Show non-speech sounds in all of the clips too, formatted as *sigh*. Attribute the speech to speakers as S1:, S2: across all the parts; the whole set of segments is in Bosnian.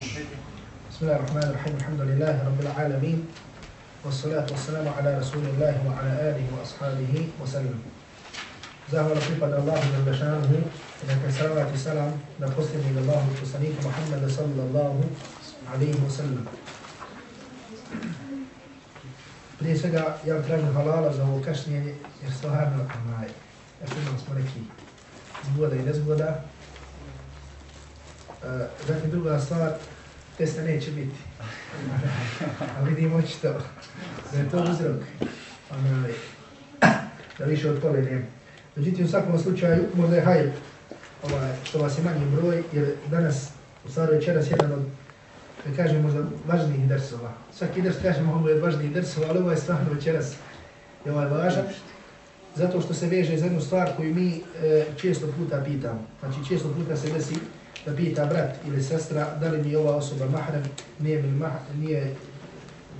S1: بسم الله الرحمن الرحيم الحمد لله رب العالمين والصلاة والسلام على رسول الله وعلى آله وأصحابه وسلم Zahvala pripada Allahu za bešanuhu i neka salavat i salam na posljednjeg Allahu poslanika Muhammeda sallallahu alaihi wa sallam. Prije svega ja tražim halala za ovo kašnjenje jer stvarno, jer stvarno smo neki zgoda i nezgoda, Uh, zatim druga stvar, testa neće biti. A vidimo očito da je to uzrok. Onaj, da više od pole nema. Međutim, u svakom slučaju, možda je hajp ovaj, što vas je manji broj, jer danas, u stvari večeras, jedan od, da kažem, možda važnijih drsova. Svaki drs kažemo ovo je od važnijih drsova, ali ovo je stvarno večeras je ovaj važan. Zato što se veže za jednu stvar koju mi e, često puta pitamo. Znači, često puta se desi da pita brat ili sestra da li mi ova osoba mahram, nije mi mahram, nije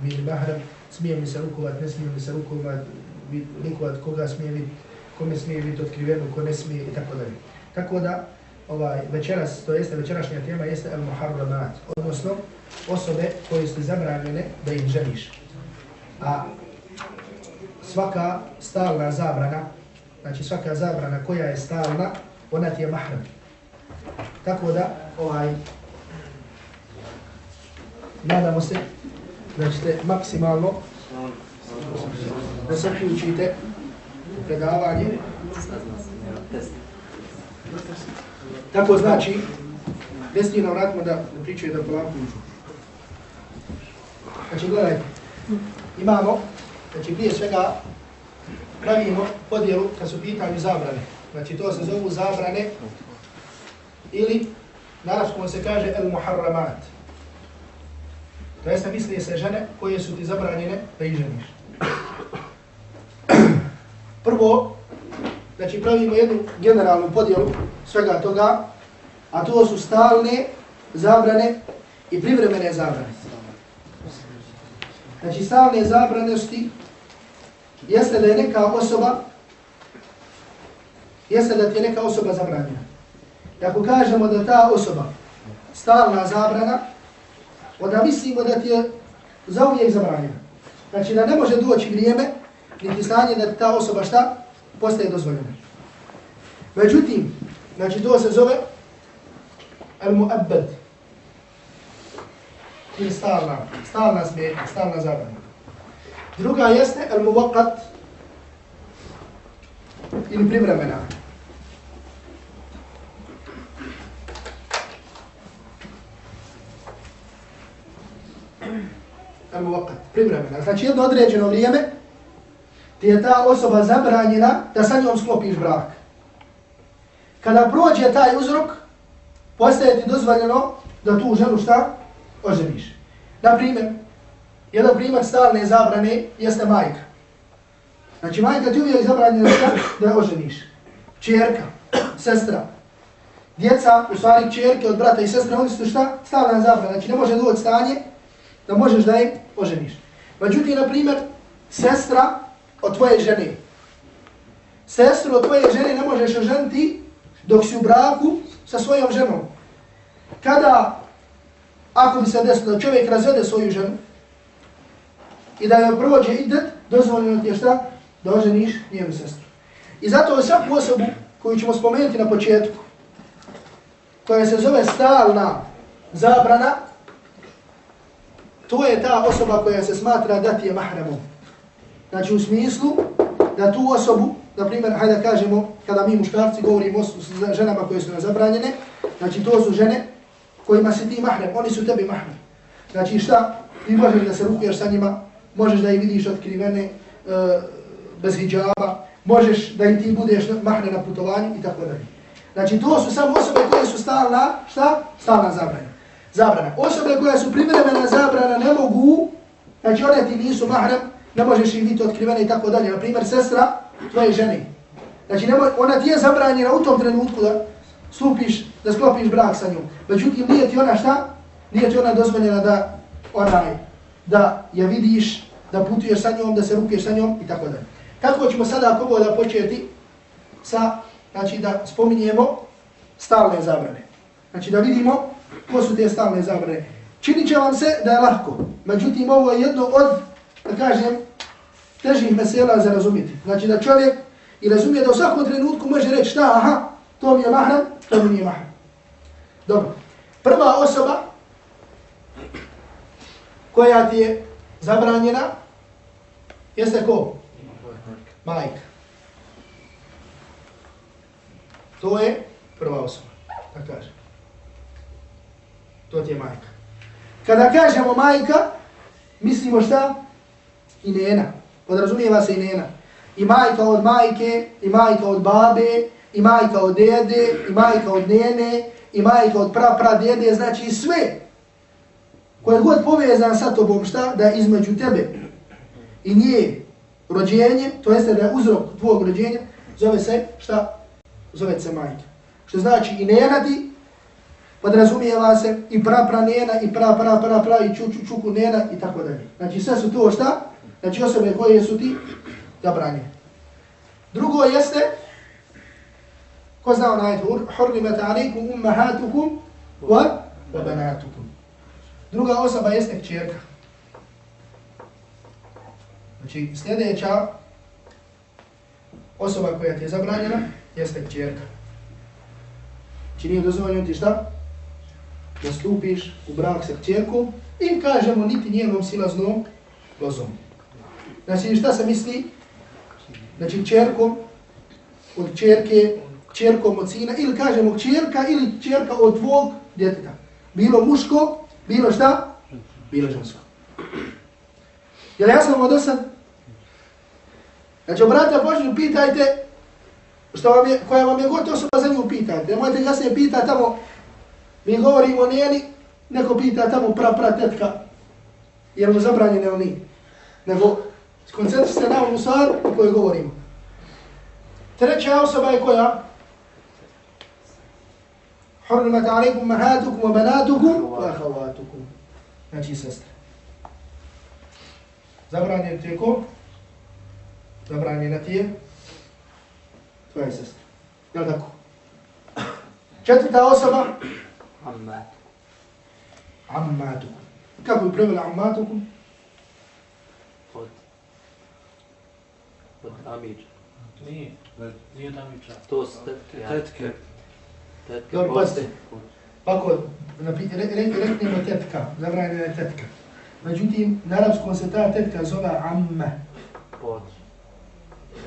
S1: mi mahram, smije mi se rukovat, ne smije mi se rukovat, rukovat koga smije biti, kome smije biti otkriveno, ko ne smije i tako dalje. Tako da, ovaj, večeras, to jeste večerašnja tema, jeste al muharramat, odnosno osobe koje su zabranjene da im želiš. A svaka stalna zabrana, znači svaka zabrana koja je stalna, ona ti je mahram. Tako da, ovaj, nadamo se da ćete maksimalno da se uključite u predavanje. Tako znači, desni na vratimo da pričaju da polako uđu. Znači, gledajte, imamo, znači prije svega pravimo podjelu kad su pitanju zabrane. Znači, to se zovu zabrane ili na arabskom se kaže el muharramat. To jeste misli se žene koje su ti zabranjene da ih ženiš. *clears throat* Prvo, znači pravimo jednu generalnu podjelu svega toga, a to su stalne zabrane i privremene zabrane. Znači stalne zabranosti jeste da je neka osoba jeste da ti je neka osoba zabranjena. I ako kažemo da ta osoba stalna zabrana, onda mislimo da ti je zauvijek zabranjena. Znači da ne može doći vrijeme, niti stanje da ta osoba šta postaje dozvoljena. Međutim, znači to se zove al-mu'abbad. je stalna, stalna smetna, stalna zabrana. Druga jeste al-muwaqat ili privremena. Muvakat, privremena. Znači jedno određeno vrijeme ti je ta osoba zabranjena da sa njom sklopiš brak. Kada prođe taj uzrok, postaje ti dozvoljeno da tu ženu šta? Oženiš. Naprimjer, jedan primjer stalne zabrane jeste majka. Znači majka ti uvijek zabranjena šta? Da je oženiš. Čerka, sestra, djeca, u stvari čerke od brata i sestre, oni su šta? Stalna zabrana. Znači ne može doći stanje da možeš da je oženiš. Međutim, na primjer, sestra od tvoje žene. Sestru od tvoje žene ne možeš oženiti dok si u braku sa svojom ženom. Kada, ako bi se desilo da čovjek razvede svoju ženu i da joj prođe idet, dozvoljeno ti je šta? Da oženiš njenu sestru. I zato svaku osobu koju ćemo spomenuti na početku, koja se zove stalna zabrana, to je ta osoba koja se smatra da ti je mahramom. Znači u smislu da tu osobu, na primjer, hajde da kažemo, kada mi muškarci govorimo o ženama koje su nam zabranjene, znači to su žene kojima si ti mahram, oni su tebi mahram. Znači šta, ti možeš da se rukuješ sa njima, možeš da ih vidiš otkrivene e, bez hijjaba, možeš da i ti budeš mahre na putovanju i tako dalje. Znači to su samo osobe koje su stalna, šta? Stalna zabranja zabrana. Osobe koje su privremena zabrana ne mogu, znači one ti nisu mahram, ne možeš ih biti otkrivene i tako dalje. Na primjer, sestra tvoje žene. Znači ne ona ti je zabranjena u tom trenutku da stupiš, da sklopiš brak sa njom. Međutim, nije ti ona šta? Nije ti ona dozvoljena da onaj, da je vidiš, da putuješ sa njom, da se rukuješ sa njom i tako dalje. Kako ćemo sada ako da početi sa, znači da spominjemo stalne zabrane. Znači da vidimo To su te stalne zabrane? Činit će vam se da je lahko. Međutim, ovo je jedno od, da kažem, težih mesela za razumjeti. Znači da čovjek i razumije da u svakom trenutku može reći šta, aha, to mi je mahram, to mi nije mahram. Dobro. Prva osoba koja ti je zabranjena, jeste ko? Majka. To je prva osoba, da kažem. To ti je majka. Kada kažemo majka, mislimo šta? I nena. Podrazumijeva se i nena. I majka od majke, i majka od babe, i majka od dede, i majka od nene, i majka od pra pra dede, znači sve koje god povezan sa tobom šta, da između tebe i nje rođenje, to jeste da je uzrok tvojeg rođenja, zove se šta? Zove se majka. Što znači i nena ti, podrazumijeva se i pra pra njena, i pra pra pra pra, i ču ču čuku nena, i tako dalje. Znači sve su to šta? Znači osobe koje su ti zabranje. Drugo jeste, ko zna onaj tvor, hurrimet alaikum ummahatukum wa banatukum. Druga osoba jeste kćerka. Znači sljedeća osoba koja ti je zabranjena jeste kćerka. Znači nije dozvoljeno ti šta? Da stupiš u brak sa kćerkom i kažemo niti njenom silaznom lozom. Znači šta se misli? Znači kćerkom od kćerke, kćerkom od sina ili kažemo kćerka ili kćerka od tvog djeteta. Bilo muško Bilo šta? Bilo žensko. Jel li jasno ovo do sad? Znači, brate Božnju, pitajte što vam je, koja vam je god osoba za nju pitajte. Nemojte ga se pita tamo, Mi govorimo njeni, neko pita tamo pra, pra, tetka, jer mu zabranjene oni. Nego, skoncentri se na ovu stvar o kojoj govorimo. Treća osoba je koja? Hurmat alaikum mahatukum wa banatukum wa ahavatukum. Znači sestre. Zabranjen ti je ko? Zabranjena ti je? Tvoja sestra. Jel tako? Četvrta osoba, ammatukum ammatukum kako bi prevela ammatukum
S2: od od amiđa
S3: nije nije od amiđa
S2: to su tetke
S1: Dobro, pazite. Pako, reknemo tetka, zabranjena je tetka. Međutim, na arabskom se ta tetka zove amme.
S2: Pod.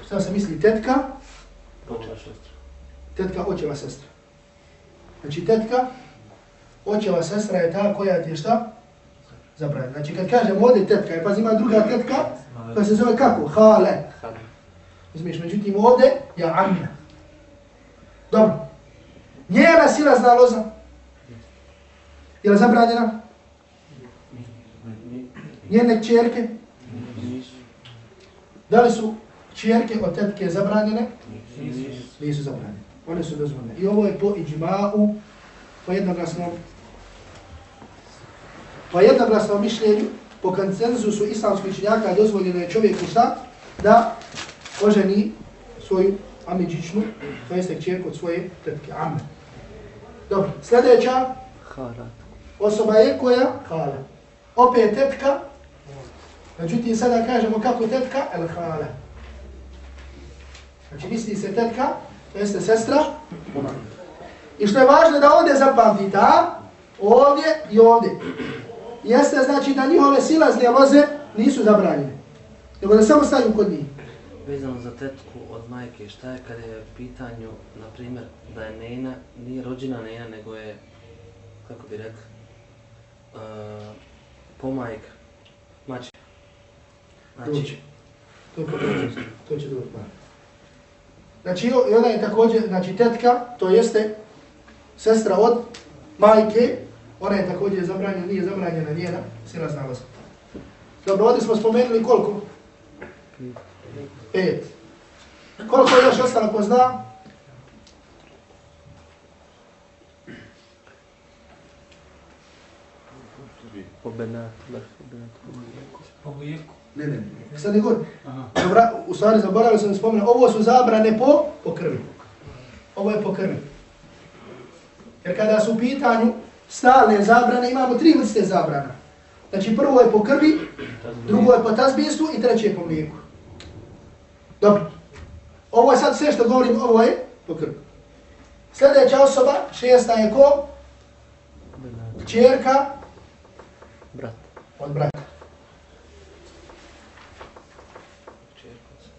S1: Šta se misli tetka?
S2: Očeva sestra.
S1: Tetka, očeva sestra. Znači tetka, očeva sestra je ta koja ti je šta? Zabranjena. Znači kad kažem ovdje tetka, e, pa ima druga tetka, pa se zove kako? Hale.
S2: Hale.
S1: Uzmiš, međutim ovdje je amina. Dobro. Njena sila zna loza. Je li zabranjena? Njene čerke? Da li su čerke od tetke zabranjene? Nisu zabranjene. One su dozvoljene. I ovo je po iđma'u, po jednoglasnom, po jednoglasnom mišljenju, po koncenzusu islamskih učenjaka dozvoljeno je čovjeku šta? Da oženi svoju amiđičnu, to jeste čerku od svoje tetke, amme. Dobro, sljedeća osoba je koja? Hala. Opet tetka. Međutim, sada kažemo kako tetka? El hala. Znači, misli se tetka, to jeste sestra. I što je važno da ovdje zapamtite, a? Ovdje i ovdje. Jeste znači da njihove silazne loze nisu zabranjene. Nego da samo staju kod njih.
S2: Vezano za tetku od majke, šta je kada je pitanju, na primjer, da je nena, nije rođena nena, nego je, kako bi rekao, uh, pomajka, mače.
S1: Znači, to je potrebno, to će dobro. Znači, i ona je također, znači, tetka, to jeste sestra od majke, ona je također zabranjena, nije zabranjena njena, sila znala sam. Dobro, ovdje smo spomenuli koliko? Pet. Koliko je još ostalo ko zna?
S2: Po benatu,
S3: Po bujeku.
S1: Ne, ne, ne. Sad je god. Dobra, u stvari zaboravio sam da spomenuo, ovo su zabrane po, po krvi. Ovo je po krvi. Jer kada su u pitanju stalne zabrane, imamo tri vrste zabrana. Znači prvo je po krvi, drugo je po tazbinstvu i treće je po mlijeku. Dobro. Ovo je sad sve što govorim, ovo je po krvi. Sljedeća osoba, šesta je ko? Čerka
S2: Brat.
S1: od brata.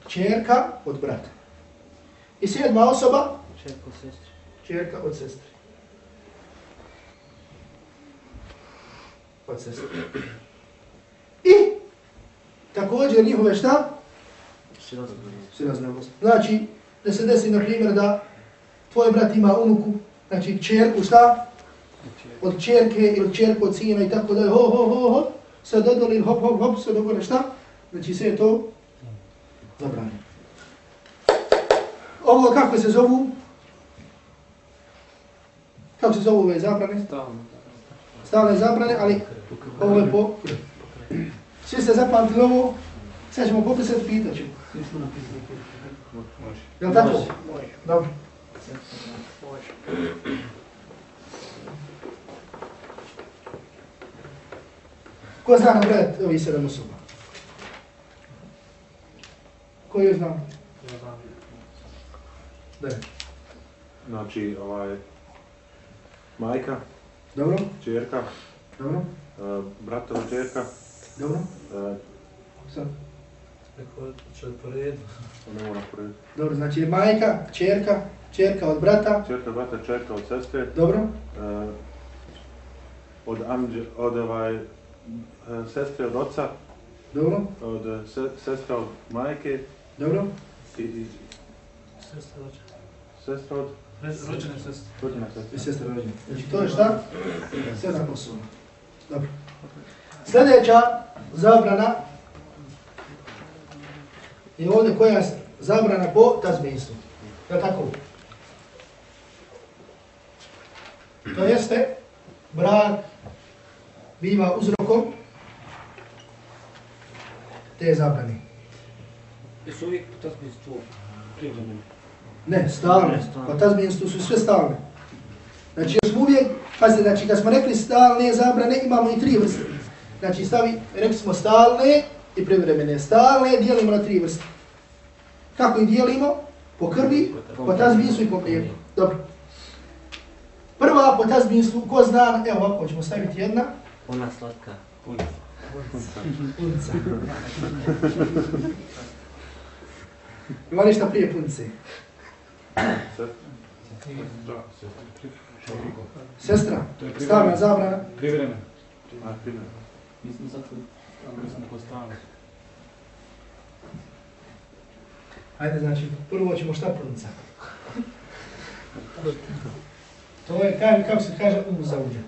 S1: Čerka od brata. I sedma osoba,
S2: Čerko, sestri.
S1: čerka od sestre. Od sestre. I također njihove šta? Silaznost. Znači, da se desi, na primjer, da tvoj brat ima unuku, znači čerku, šta? Od čerke ili čerku od sina i tako da ho, ho, ho, ho, sad dodali hop, hop, hop, sve dogore šta? Znači sve je to zabranjeno. Ovo kako se zovu? Kako se zovu ove zabrane?
S3: Stalno.
S1: Stalne zabrane, ali ovo je po... Svi ste zapamtili ovo? Sad ćemo popisati, pitat ćemo. Jel tako? Dobro. Ko zna nabrajati ovih sedam osoba? Ko još zna?
S3: Ja znam.
S1: Da.
S4: Znači, ovaj, majka,
S1: Dobro,
S4: čerka,
S1: dobro,
S4: uh, bratova čerka,
S1: dobro.
S4: uh,
S1: Sad.
S3: Neko će po redu.
S4: ne mora pored,
S1: Dobro, znači majka, čerka, čerka od brata.
S4: čerka, brata, čerka od sestre,
S1: Dobro,
S4: uh, od amđe, od ovaj, uh, sestre od oca,
S1: dobro,
S4: od se, sestra od majke
S1: dobro.
S4: i, i
S3: Sestra rođena.
S4: sestra od
S3: Rođene sestre.
S4: rođena
S1: I
S4: sestra.
S1: sestra rođena. Znači to je šta? Sedam osoba. Dobro. Sljedeća zabrana je ovdje koja je zabrana po tazbinstvu. Je tako? To jeste, brak biva uzrokom te zabrane.
S3: Jesu uvijek po tazbinstvu privremeni?
S1: Ne, stalne.
S2: Ne, stalne.
S1: Po tazbinstvu su sve stalne. Znači, još smo uvijek, pazite, znači, kad smo rekli stalne zabrane, imamo i tri vrste. Znači, stavi, rekli smo stalne i privremene. Stalne dijelimo na tri vrste. Kako ih dijelimo? Po krvi, po tazbinstvu i po mlijeku. Dobro. Prva po tazbinstvu, ko zna, evo ovako ćemo staviti jedna.
S2: Ona slatka.
S1: Punca. Ima ništa prije punce. Sestra, stalna zabrana.
S5: Privremeno.
S4: A, fino.
S5: Nisam sad tu, ali mislim da postavljam.
S1: Ajde, znači, prvo ćemo šta punca. To je, kaže, kako se kaže, um za uđe.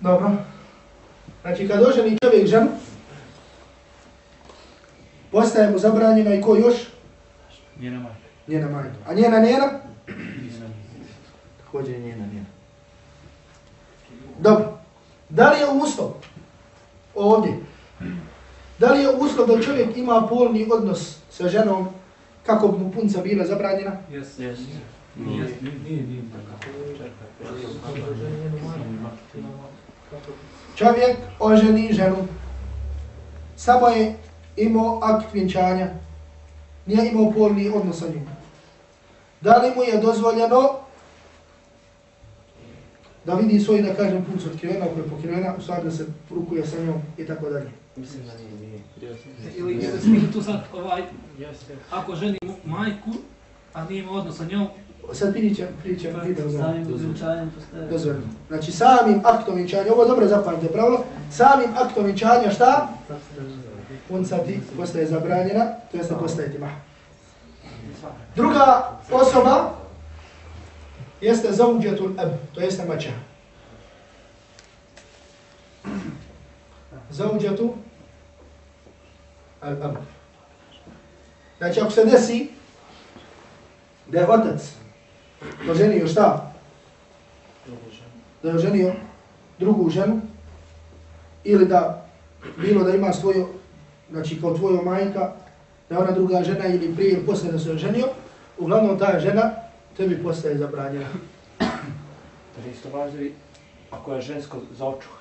S1: Dobro. Znači, kad oženi čovjek ženu, postaje mu zabranjeno i ko još?
S5: Njena majka.
S1: Njena majka. A njena njena? Također je njena njena. Dobro. Da li je uslov ovdje? Da li je uslov da čovjek ima polni odnos sa ženom kako bi mu punca bila zabranjena?
S3: Jes.
S2: Jes.
S3: Nije.
S5: Nije, nije.
S1: Čovjek oženi ženu. Samo je imao akt vjenčanja. Nije imao polni odnos sa njom. Da li mu je dozvoljeno da vidi svoj, da kažem, punc otkrivena, ako je pokrivena, u stvari da se rukuje sa njom i tako dalje.
S2: Mislim da nije, nije.
S3: Ili smo tu sad ovaj, ako ženi majku, a nije ima odnos sa njom,
S1: Sad pričam, pričam,
S6: Samim postaje.
S1: dozvoljeno. Znači samim aktom vjenčanja, ovo je dobro zapamtite pravilo, samim aktom vjenčanja šta? Ti postaje zabranjena, to jeste postaje ti. Druga osoba jeste zauđetul ab, to jeste mača. Zauđetu al ab. Znači ako se desi da je otac doženio šta? Da je oženio drugu ženu ili da bilo da ima svoju, znači kao tvoja majka, da je ona druga žena ili prije ili poslije da se oženio, uglavnom ta žena tebi postaje zabranjena.
S6: Da li isto važi ako je žensko za očuha?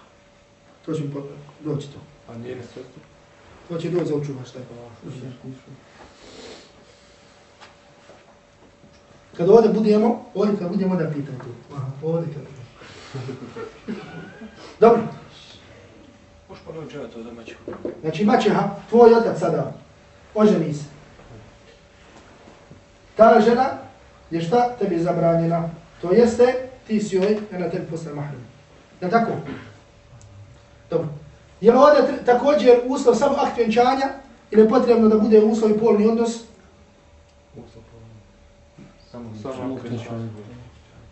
S1: To će mi po- doći to.
S6: A njene sestre?
S1: To će doći za učuva šta je. Kad ovdje budemo, ovdje kad budemo da pitam tu. Aha, ovdje kad budemo. Dobro,
S6: Možeš ponoviti čega to za maću?
S1: znači maćeha, tvoj otac sada, oženi se. Ta žena je šta tebi zabranjena? To jeste, ti si joj, ona tebi postaje mahrum. Je tako? Dobro. Je li ovdje također uslov samo akt vjenčanja ili je potrebno da bude uslov i polni odnos?
S2: Samo,
S4: Samo okrenčanje.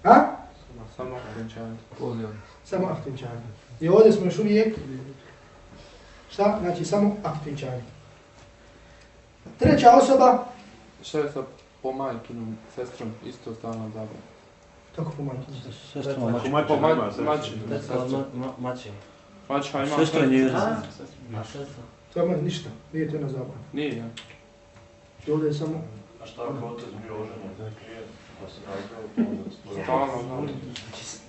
S1: A?
S4: Samo okrenčanje.
S1: Samo akt vjenčanja. I ovdje smo još uvijek, šta? Znači samo akt vjenčanja. Treća osoba,
S7: Šta je sa pomajkinom sestrom isto stalna zabrana?
S1: tako pomajte.
S2: Sestrama
S4: Ako
S2: mači.
S4: mače
S7: Pomaj-
S4: nema sestre.
S7: mači.
S2: Sestra ma, ma, mači.
S7: Mačha ima
S5: Sestra je njezina.
S2: A sestra?
S1: To je ništa, nije to jedna zabrana.
S7: Nije, ja.
S1: I ovdje je samo
S8: A šta ako otac bio oženjen pa se razveo, pa
S7: Stalno zabrana.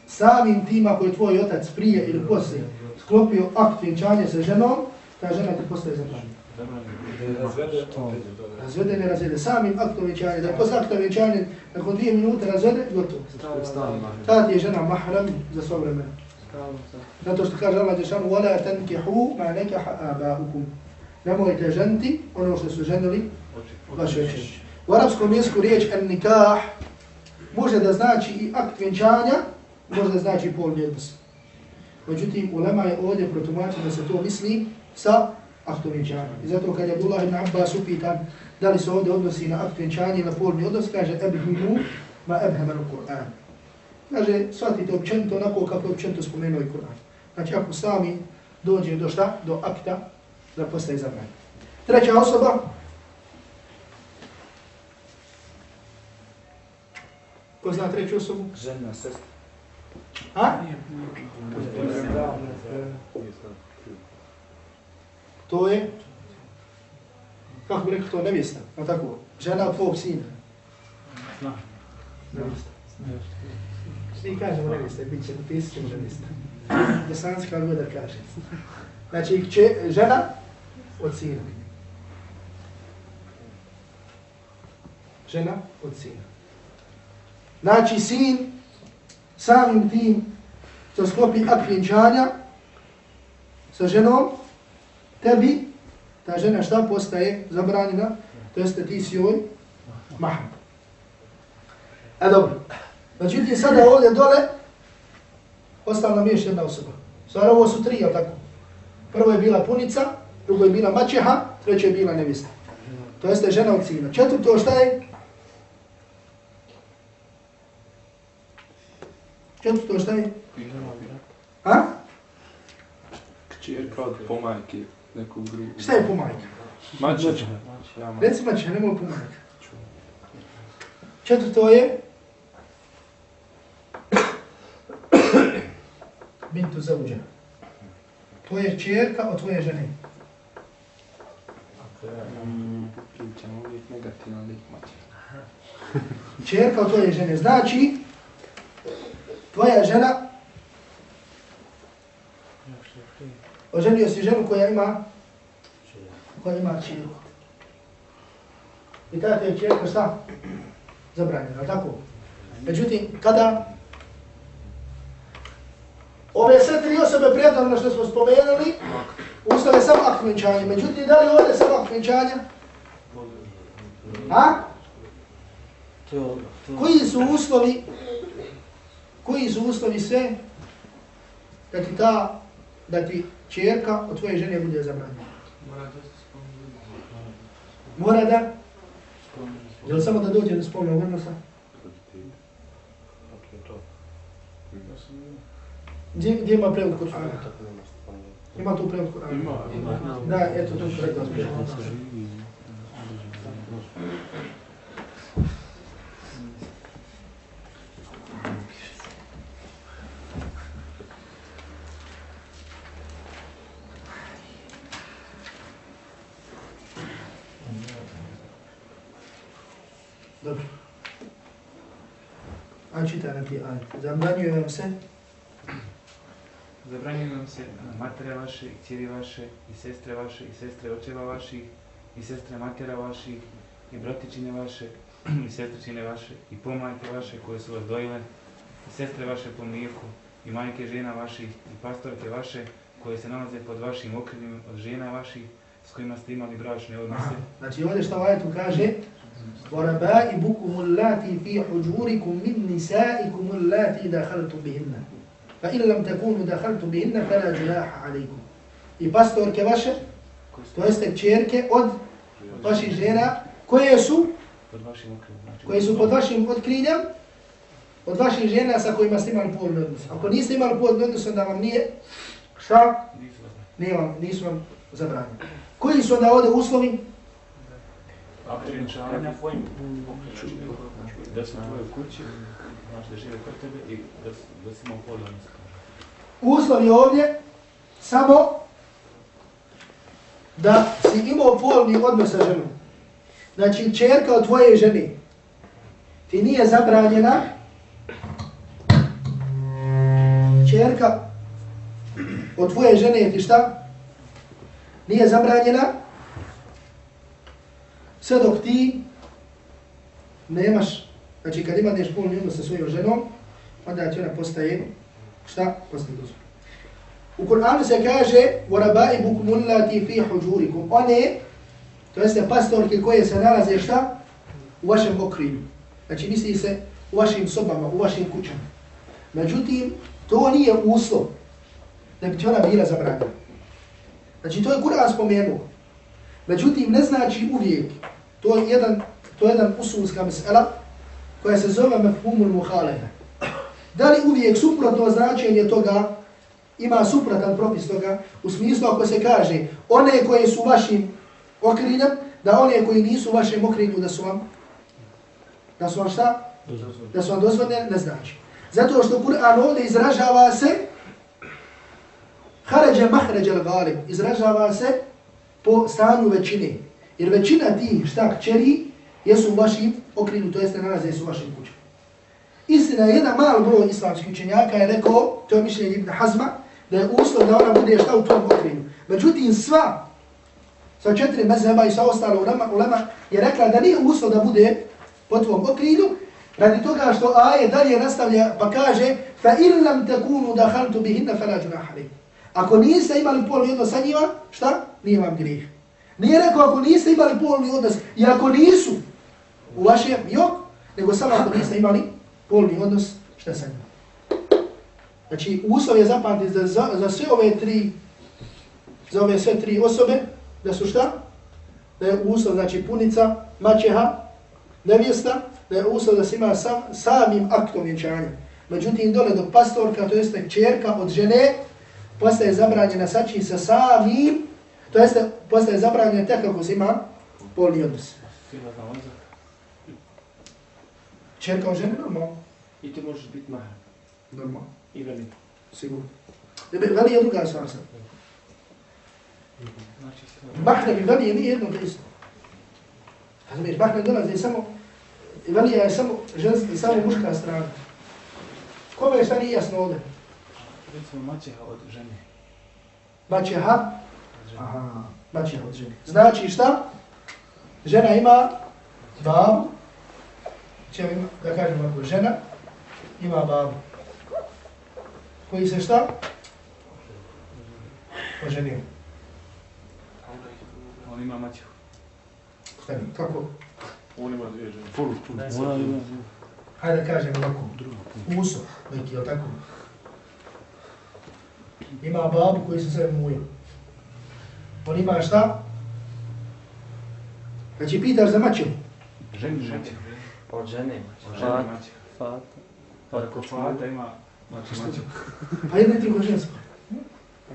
S1: samim tim ako je tvoj otac prije ili poslije sklopio akt vjenčanja sa ženom, ta žena ti postaje zabranjena.
S8: razvede, opet je to
S1: Razvede, ne razvede. Samim aktom vjenčanja, da je posle akta vjenčanja, nakon dvije minute razvede, gotovo. Ta ti je žena mahram za svo vremena. Zato što kaže Allah Đešanu, وَلَا تَنْكِحُوا مَا نَكَحَ آبَاؤُكُمْ Nemojte ženiti ono što su ženili vaši očevi. U arapskom jeziku riječ an-nikah može da znači i akt vjenčanja, može da znači i polni odnos. Međutim, ulema je ovdje protumačen da se to misli sa aktom. I zato kad je Abdullah ibn Abbas upitan da li se ovdje odnosi na akt i na polni odnos, kaže ebhimu ma ebhemenu Kur'an. Kaže, shvatite općenito onako kako je općenito spomenuo i Kur'an. Znači, ako sami dođe do šta? Do akta, da postaje zabranjen. Treća osoba, ko zna treću osobu?
S6: Žena, sestra.
S1: A? To je, kako bi rekao to, nevjesta, a tako, žena tvojeg sina. Nevjesta. Svi kažemo nevjesta, bit će, napisat ćemo nevjesta. Desanska ali da kaže. Znači, će, žena od sina. Žena od sina. Znači, sin samim tim što sklopi akt vjenčanja sa ženom, tebi, ta žena šta postaje zabranjena, to jeste ti si joj mahram. E dobro. Znači, Međutim, sada ovdje dole, ostala nam još jedna osoba. Sada ovo su tri, jel tako? Prvo je bila punica, drugo je bila maćeha, treće je bila nevista. To jeste žena od sina. Četvrto šta je? Četvrto šta je? A?
S7: Kćerka od pomajke nekog drugog.
S1: Šta je pomajka?
S7: Mačha. Ja, ma-
S1: Reci maćeha, nemoj pomajka. Četvrto je? Bintu zauđa. To je čerka od tvoje žene.
S7: Mm.
S1: Čerka od tvoje žene. Znači, tvoja žena oženio si ženu koja ima koja ima čerku. I tada je čerka šta? Zabranjena, tako? Međutim, kada ove sve tri osobe prijateljne što smo spomenuli, ustav je samo akt vjenčanja. Međutim, da li ovdje samo akt vjenčanja? A? Koji su uslovi, koji su uslovi sve da ti ta, da ti čerka od tvoje žene bude zabranjena? Mora da, je li samo da dođe do spolnog odnosa? Gdje, gdje ima prevod Kur'ana? Ima tu prevod Kur'ana?
S7: Ima.
S1: Da, eto tu prevod Kur'ana. Dobro. A ajet. Zabranjuje vam se
S5: Zabranjuju vam se matere vaše, i cijeli vaše, i sestre vaše, i sestre očeva vaših, i sestre matera vaših, i bratičine vaše, *clears throat* i sestričine vaše, i pomajke vaše koje su vas dojile, i sestre vaše po mlijeku, i majke žena vaših, i pastorke vaše koje se nalaze pod vašim okriljem od žena vaših, s kojima ste imali bračne odnose.
S1: Znači ovdje što ajetu kaže وَرَبَائِبُكُمُ اللَّاتِ فِي حُجُورِكُمْ مِنْ نِسَائِكُمُ اللَّاتِ دَخَلْتُ بِهِنَّ فَإِنْ لَمْ تَكُونُوا دَخَلْتُ بِهِنَّ فَلَا جُنَاحَ عَلَيْكُمْ I pastorke vaše, to jeste čerke od vaših žena, koje su,
S5: Pod vašim okriljem. Znači,
S1: koje su pod vašim otkriljem, od vaših žena sa kojima ste imali polni odnos. Ako niste imali polni odnos, onda vam nije, šta?
S5: Nisu vas
S1: Nije vam, nisu vam zabranjeni. Koji su onda ovdje uslovi?
S5: Vjenčanja, da su u tvojoj kući, znači da žive kod tebe i da, s- da si imao polni odnos.
S1: Uslov je ovdje samo da si imao polni odnos sa ženom. Znači, čerka od tvoje žene ti nije zabranjena, čerka od tvoje žene ti šta? Nije zabranjena, sve dok ti nemaš, znači kad imaš polni odnos sa svojom ženom, onda ti ona postaje šta? Postaje dozvoljena. U Kur'anu se kaže وَرَبَائِبُكُمُ اللَّتِ فِي حُجُورِكُمْ One, to jeste pastorke koje se nalaze šta? U vašem okrilju. Znači misli se u vašim sobama, u vašim kućama. Međutim, to nije uslov da bi ti ona bila zabranjena. Znači to je Kur'an spomenuo. Međutim, ne znači uvijek. To je jedan, to je jedan usulska mesela koja se zove mefhumul muhalefa. Da li uvijek suprotno značenje toga ima suprotan propis toga, u smislu ako se kaže one koje su vašim okriljem, da one koji nisu u vašem okrilju da su vam da su vam šta? Da su vam dozvoljene, ne znači. Zato što Kur'an ovdje izražava se haređe mahređe galib, izražava se po stanju većine. Jer većina tih šta kćeri jesu u vašim okrinu, to jeste nalaze su u vašim kućama. Istina, jedan mal broj islamskih učenjaka je rekao, to je mišljenje Ibn Hazma, da je uslov da ona bude šta u tom okrinu. Međutim, sva, sa četiri mezheba i sa ostalo ulema, ulema je rekla da nije uslov da bude po tvom okrinu, radi toga što aje dalje nastavlja pa kaže fa in lam takunu dakhaltu bihinna fala junaha alaykum. Ako niste imali polni odnos sa njima, šta? Nije vam grijeh. Nije rekao ako niste imali polni odnos i ako nisu u vašem jok, nego samo ako niste imali polni odnos, šta sa njima. Znači, uslov je zapamtiti za, za, za sve ove tri, za ove sve tri osobe, da su šta? Da je uslov, znači, punica, maćeha, nevjesta, da je uslov da se ima sam, samim aktom vjenčanja. Međutim, dole do pastorka, to jeste čerka od žene, postaje zabranjena sači sa samim, to jeste postaje zabranjena tek ako se ima polni odnos. Čerka od žene, normalno.
S6: I ti možeš biti mahar.
S1: Normalno,
S6: I veli.
S1: sigurno. Veli je druga stvar sad.
S5: Znači, sila.
S1: Mahrem i velije nije jedno te isto. Razumiješ, Mahrem dolazi samo, i velija je samo, ženska, samo muška strana. Kome je šta nije jasno ovdje?
S5: Recimo maćeha od žene.
S1: Maćeha. Aha, maćeha od žene. Znači šta? Žena ima babu, ima, da kažem ovako, žena ima babu. Koji se šta? Oženio.
S5: On ima maćehu.
S1: Stani, kako?
S4: On ima dvije žene. Full, full.
S5: Ona ima
S1: Hajde da kažem ovako. Uso, neki, jel tako? Ima babu koji se zove Mujo. On ima šta? Znači pitaš za mačevu.
S5: ženi maćehu.
S2: Od.
S9: Fata.
S5: Kod Fata ima maćehu.
S1: Pa jedno i drugo žensko.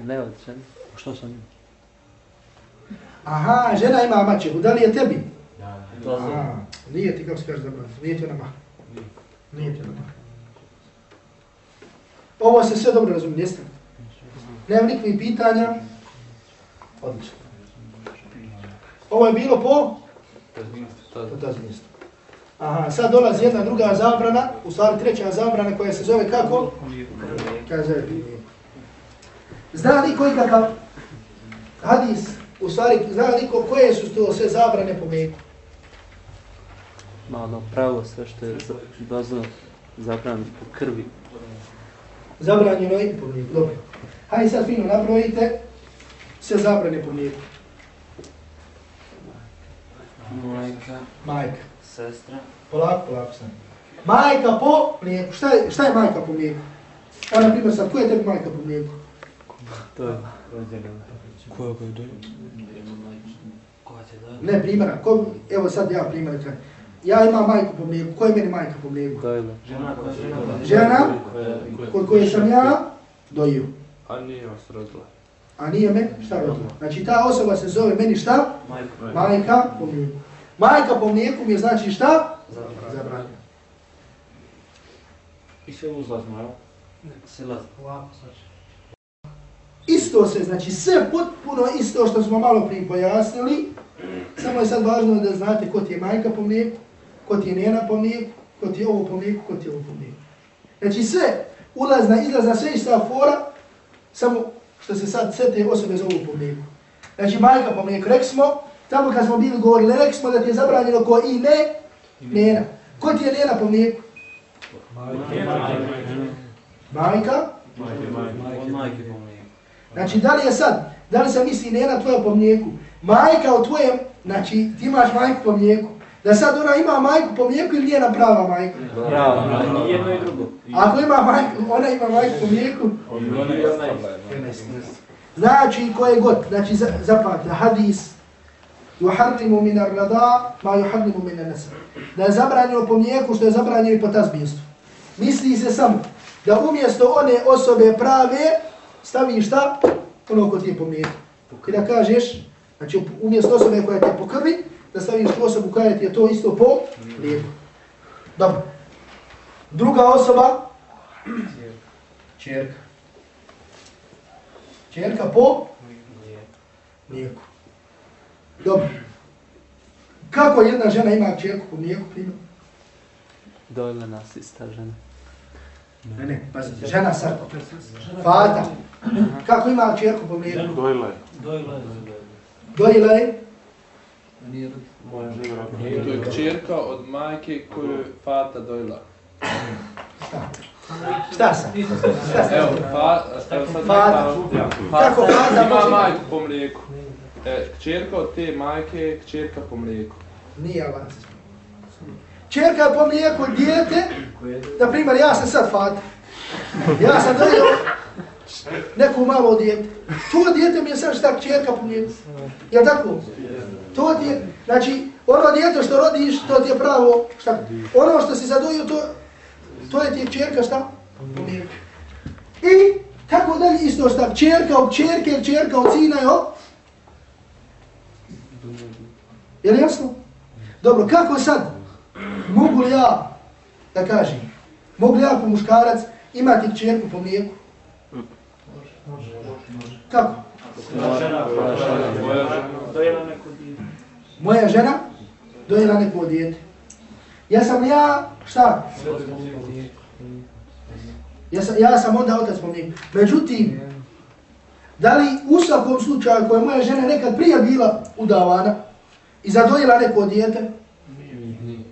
S9: Ne od žene. Što sam njim?
S1: Aha, žena ima mačevu. Da li je tebi?
S2: To znam.
S1: Aha, nije ti kako se kaže dobro. Nije ti ona mah. Nije ti ona mah. Ovo se sve dobro razumije, jeste? Nema nikakvih pitanja. Odlično. Ovo je bilo po? Po tazminstvu. Aha, sad dolazi jedna druga zabrana, u stvari treća zabrana koja se zove kako? Kaže, zna li koji kakav hadis, u stvari, zna li ko, koje su to sve zabrane po meku?
S9: Ma ono pravo sve što je za- dozvoljeno zabranjeno po krvi.
S1: Zabranjeno i po mlijeku. Dobro. Hajde sad fino nabrojite sve zabrane po mlijeku.
S2: Majka,
S1: Majka.
S2: sestra,
S1: Polako, polako sam. Majka po mlijeku. Šta je, šta je majka po mlijeku? Evo, na primjer, sad, ko je tebi majka po mlijeku?
S9: To je
S2: koja će da...
S1: Ne, primjera. Ko, evo sad ja primjer. Ja imam majku po mlijeku. Ko je meni majka po mlijeku?
S2: Žena koja žena.
S1: Žena kod koje sam ja dojio.
S8: A nije vas rodila.
S1: A nije me šta rodila. Znači ta osoba se zove meni šta?
S2: Majka.
S1: Majka po mlijeku. Majka po mlijeku mi je znači šta? Zabranjeno.
S6: I sve uzlazno, jel?
S2: Sila.
S1: Isto se, znači sve potpuno isto što smo malo prije pojasnili, samo je sad važno da znate ko ti je majka po mlijeku, ko ti je njena po mlijeku, ko ti je ovo po mlijeku, ko ti je ovo po mlijeku. Znači sve, ulazna, izlazna, sve ista fora, samo što se sad sve te osobe zovu po mlijeku. Znači majka po mlijeku, rekli smo, tamo kad smo bili govorili, rekli smo da ti je zabranjeno ko i ne, njena. Ko ti je njena po mlijeku? Majka,
S2: mlijeku.
S1: Znači, da li je sad, da li se misli njena tvoja po mlijeku? Majka o tvojem, znači, ti imaš majku po mlijeku. Da sad ona ima majku po mlijeku ili njena prava majka?
S9: Bravo.
S6: I jedno i drugo.
S1: Ako ima majku, ona ima majku po mlijeku,
S8: Ona je
S1: znači koje god, znači za- zapamte, hadis, yuharrimu min arlada, ma yuharrimu min an-nasab. Da je zabranio po mlijeku što je zabranio i po tazbinstvu. Misli se samo da umjesto one osobe prave staviš šta? Ono ko ti je po mlijeku. I da kažeš, znači umjesto osobe koja te pokrvi, da staviš tu osobu koja ti je to isto po mlijeku. Dobro. Druga osoba, čerka. Čerka po mlijeku. Dobro. Kako jedna žena ima čerku po mlijeku, primjer?
S9: Dojle nas ista žena.
S1: Ne, ne, pa žena sad. Fata. Kako ima čerku po mlijeku?
S4: Dojla je.
S1: Dojela je?
S4: Moja žena
S7: To je kćerka od majke koju je Fata dojela.
S1: Šta? Šta sam? Šta sam?
S7: Evo, fa, evo sad
S1: Fata.
S7: ja,
S1: Kako Fata
S7: ima majku po mlijeku. E, kćerka od te majke je kćerka po mlijeku.
S1: Nije Allah. Čerka je po mlijeku dijete, na primjer, ja sam sad fata. Ja sam dojel neko malo dijete. To dijete mi je sad šta čerka po mlijeku. Je tako? To ti je, znači, ono dijete što rodiš, to ti je pravo, šta? Ono što si zadojio, to, to je ti je čerka, šta? I tako dalje isto šta, čerka od čerke, čerka od sina je od... Je li jasno? Dobro, kako sad mogu li ja, da kažem, mogu li ja po muškarac imati čerku po mlijeku? Kako?
S6: Dojela neko dijete.
S1: Moja žena dojela neko dijete. Ja sam ja, šta? Ja sam, ja sam onda otac po. Međutim, da li u svakom slučaju koja je moja žena nekad prije bila udavana i zadojela neko dijete?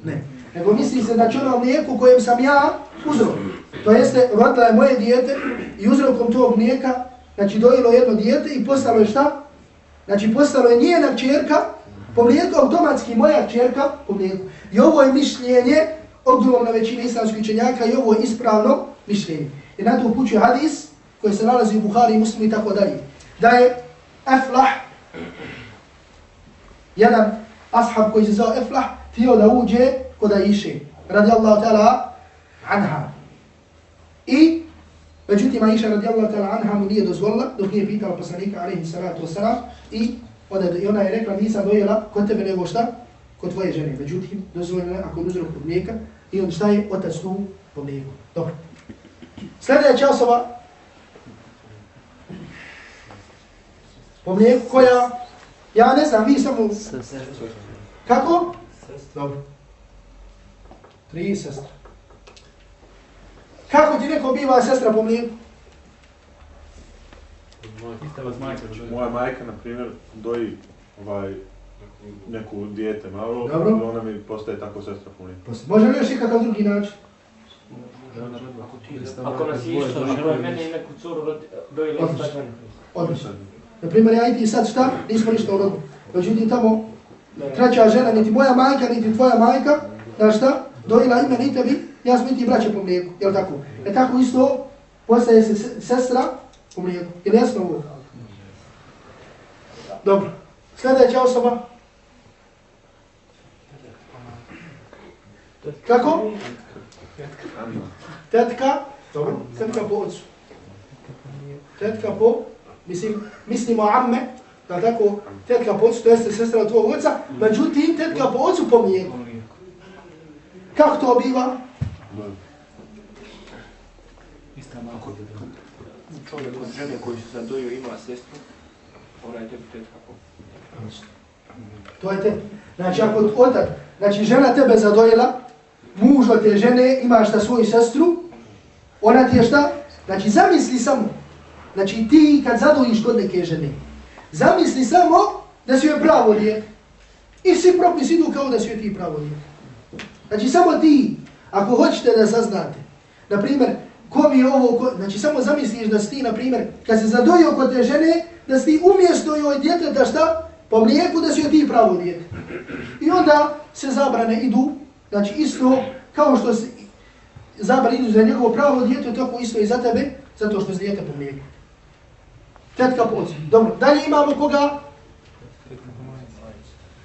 S1: Ne. Nego misli se znači ono mlijeko kojem sam ja uzrok. To jeste, rodila je moje dijete i uzrokom tog mlijeka, znači dojelo jedno dijete i postalo je šta? Znači postalo je njena čerka po mlijeku, automatski moja čerka po mlijeku. I ovo je mišljenje ogromna većina islamskih učenjaka i ovo je ispravno mišljenje. I na to upućuje hadis koji se nalazi u Buhari i Muslimu i tako dalje. Da je Eflah, jedan ashab koji se zove Eflah, htio da uđe kod Aiše, radijallahu ta'ala anha. I, međutim, Aisha radijallahu ta'ala anha mu nije dozvolila, dok nije pitala poslanika, alaihi salatu wasalam, i, onda, i ona je rekla, nisam dojela kod tebe nego šta? Kod tvoje žene. Međutim, dozvoljena ako je uzrok mlijeka, i on šta je otac tu po mlijeku. Dobro. Sljedeća osoba, po mlijeku koja, ja ne znam, vi samo,
S9: Sestra.
S1: kako? Dobro. Tri sestra. Kako ti neko biva sestra po mlijeku?
S4: Moja majka, na primjer, doji ovaj, neku dijete malo,
S1: Dobro.
S4: i ona mi postaje tako sestra po mlijeku.
S1: Poslije. Može li još ikakav drugi način?
S6: Ako nas je isto, ako je mene i neku curu dojeli isto
S1: Odlično.
S6: tako.
S1: Odlično. Na primjer, ja i ti sad šta? Nismo ništa u rodu. Međutim, tamo treća žena, niti moja majka, niti tvoja majka, znaš šta? Dojela ime ni tebi, ja smo i ti braće po mlijeku, jel tako? E tako isto postaje se se- U po mlijeku. Jel jasno ovo? Dobro. Sljedeća osoba. Kako? Tetka. Dobro. Tetka po ocu. Tetka po, mislim, mislimo amme, da tako, tetka po ocu, to jeste sestra tvojeg oca, međutim, tetka po ocu po mlijeku. Kako to biva?
S5: Ista majka.
S6: Čovjek od žene koji se zadojio ima sestru, ona je tebi tetka po.
S1: To je te. Znači, ako otak, znači žena tebe zadojila, muž od te žene, imaš šta svoju sestru, ona ti je šta? Znači, zamisli samo, znači ti kad zadojiš kod neke žene, zamisli samo da si joj pravo lijek. I svi propisi idu kao da si joj ti pravo lijek. Znači, samo ti, ako hoćete da saznate, na primjer, ko mi je ovo, ko, znači samo zamisliš da si ti, na primjer, kad se zadojio kod te žene, da si ti umjesto joj djeteta šta? Po mlijeku da si joj ti pravo djete. I onda se zabrane idu, znači isto kao što se zabrane idu za njegovo pravo djete, tako isto i za tebe, zato što si djete po mlijeku. Tetka po ocu. Dobro, dalje imamo koga?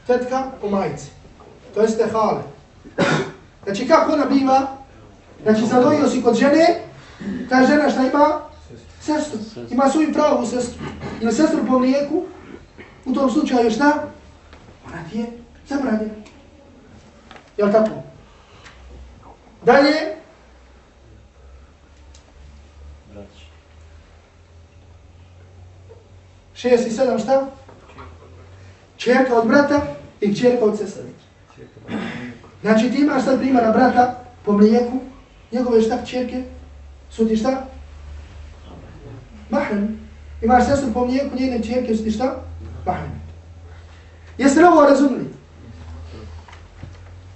S1: Tetka po majici. To jeste hale. Znači kako ona biva? Znači zadojio si kod žene, ta žena šta ima? Sestru. Ima svoju pravu sestru. Ili sestru po mlijeku, u tom slučaju šta? Ona ti je zabranjena. Jel tako? Dalje, šest i sedam šta? Čerka od brata i čerka od sestre. Znači ti imaš sad primjera brata po mlijeku, njegove šta čerke, su ti šta? Mahrem. Imaš sestru po mlijeku, njene čerke su ti šta? Mahrem. Jeste li ovo razumili?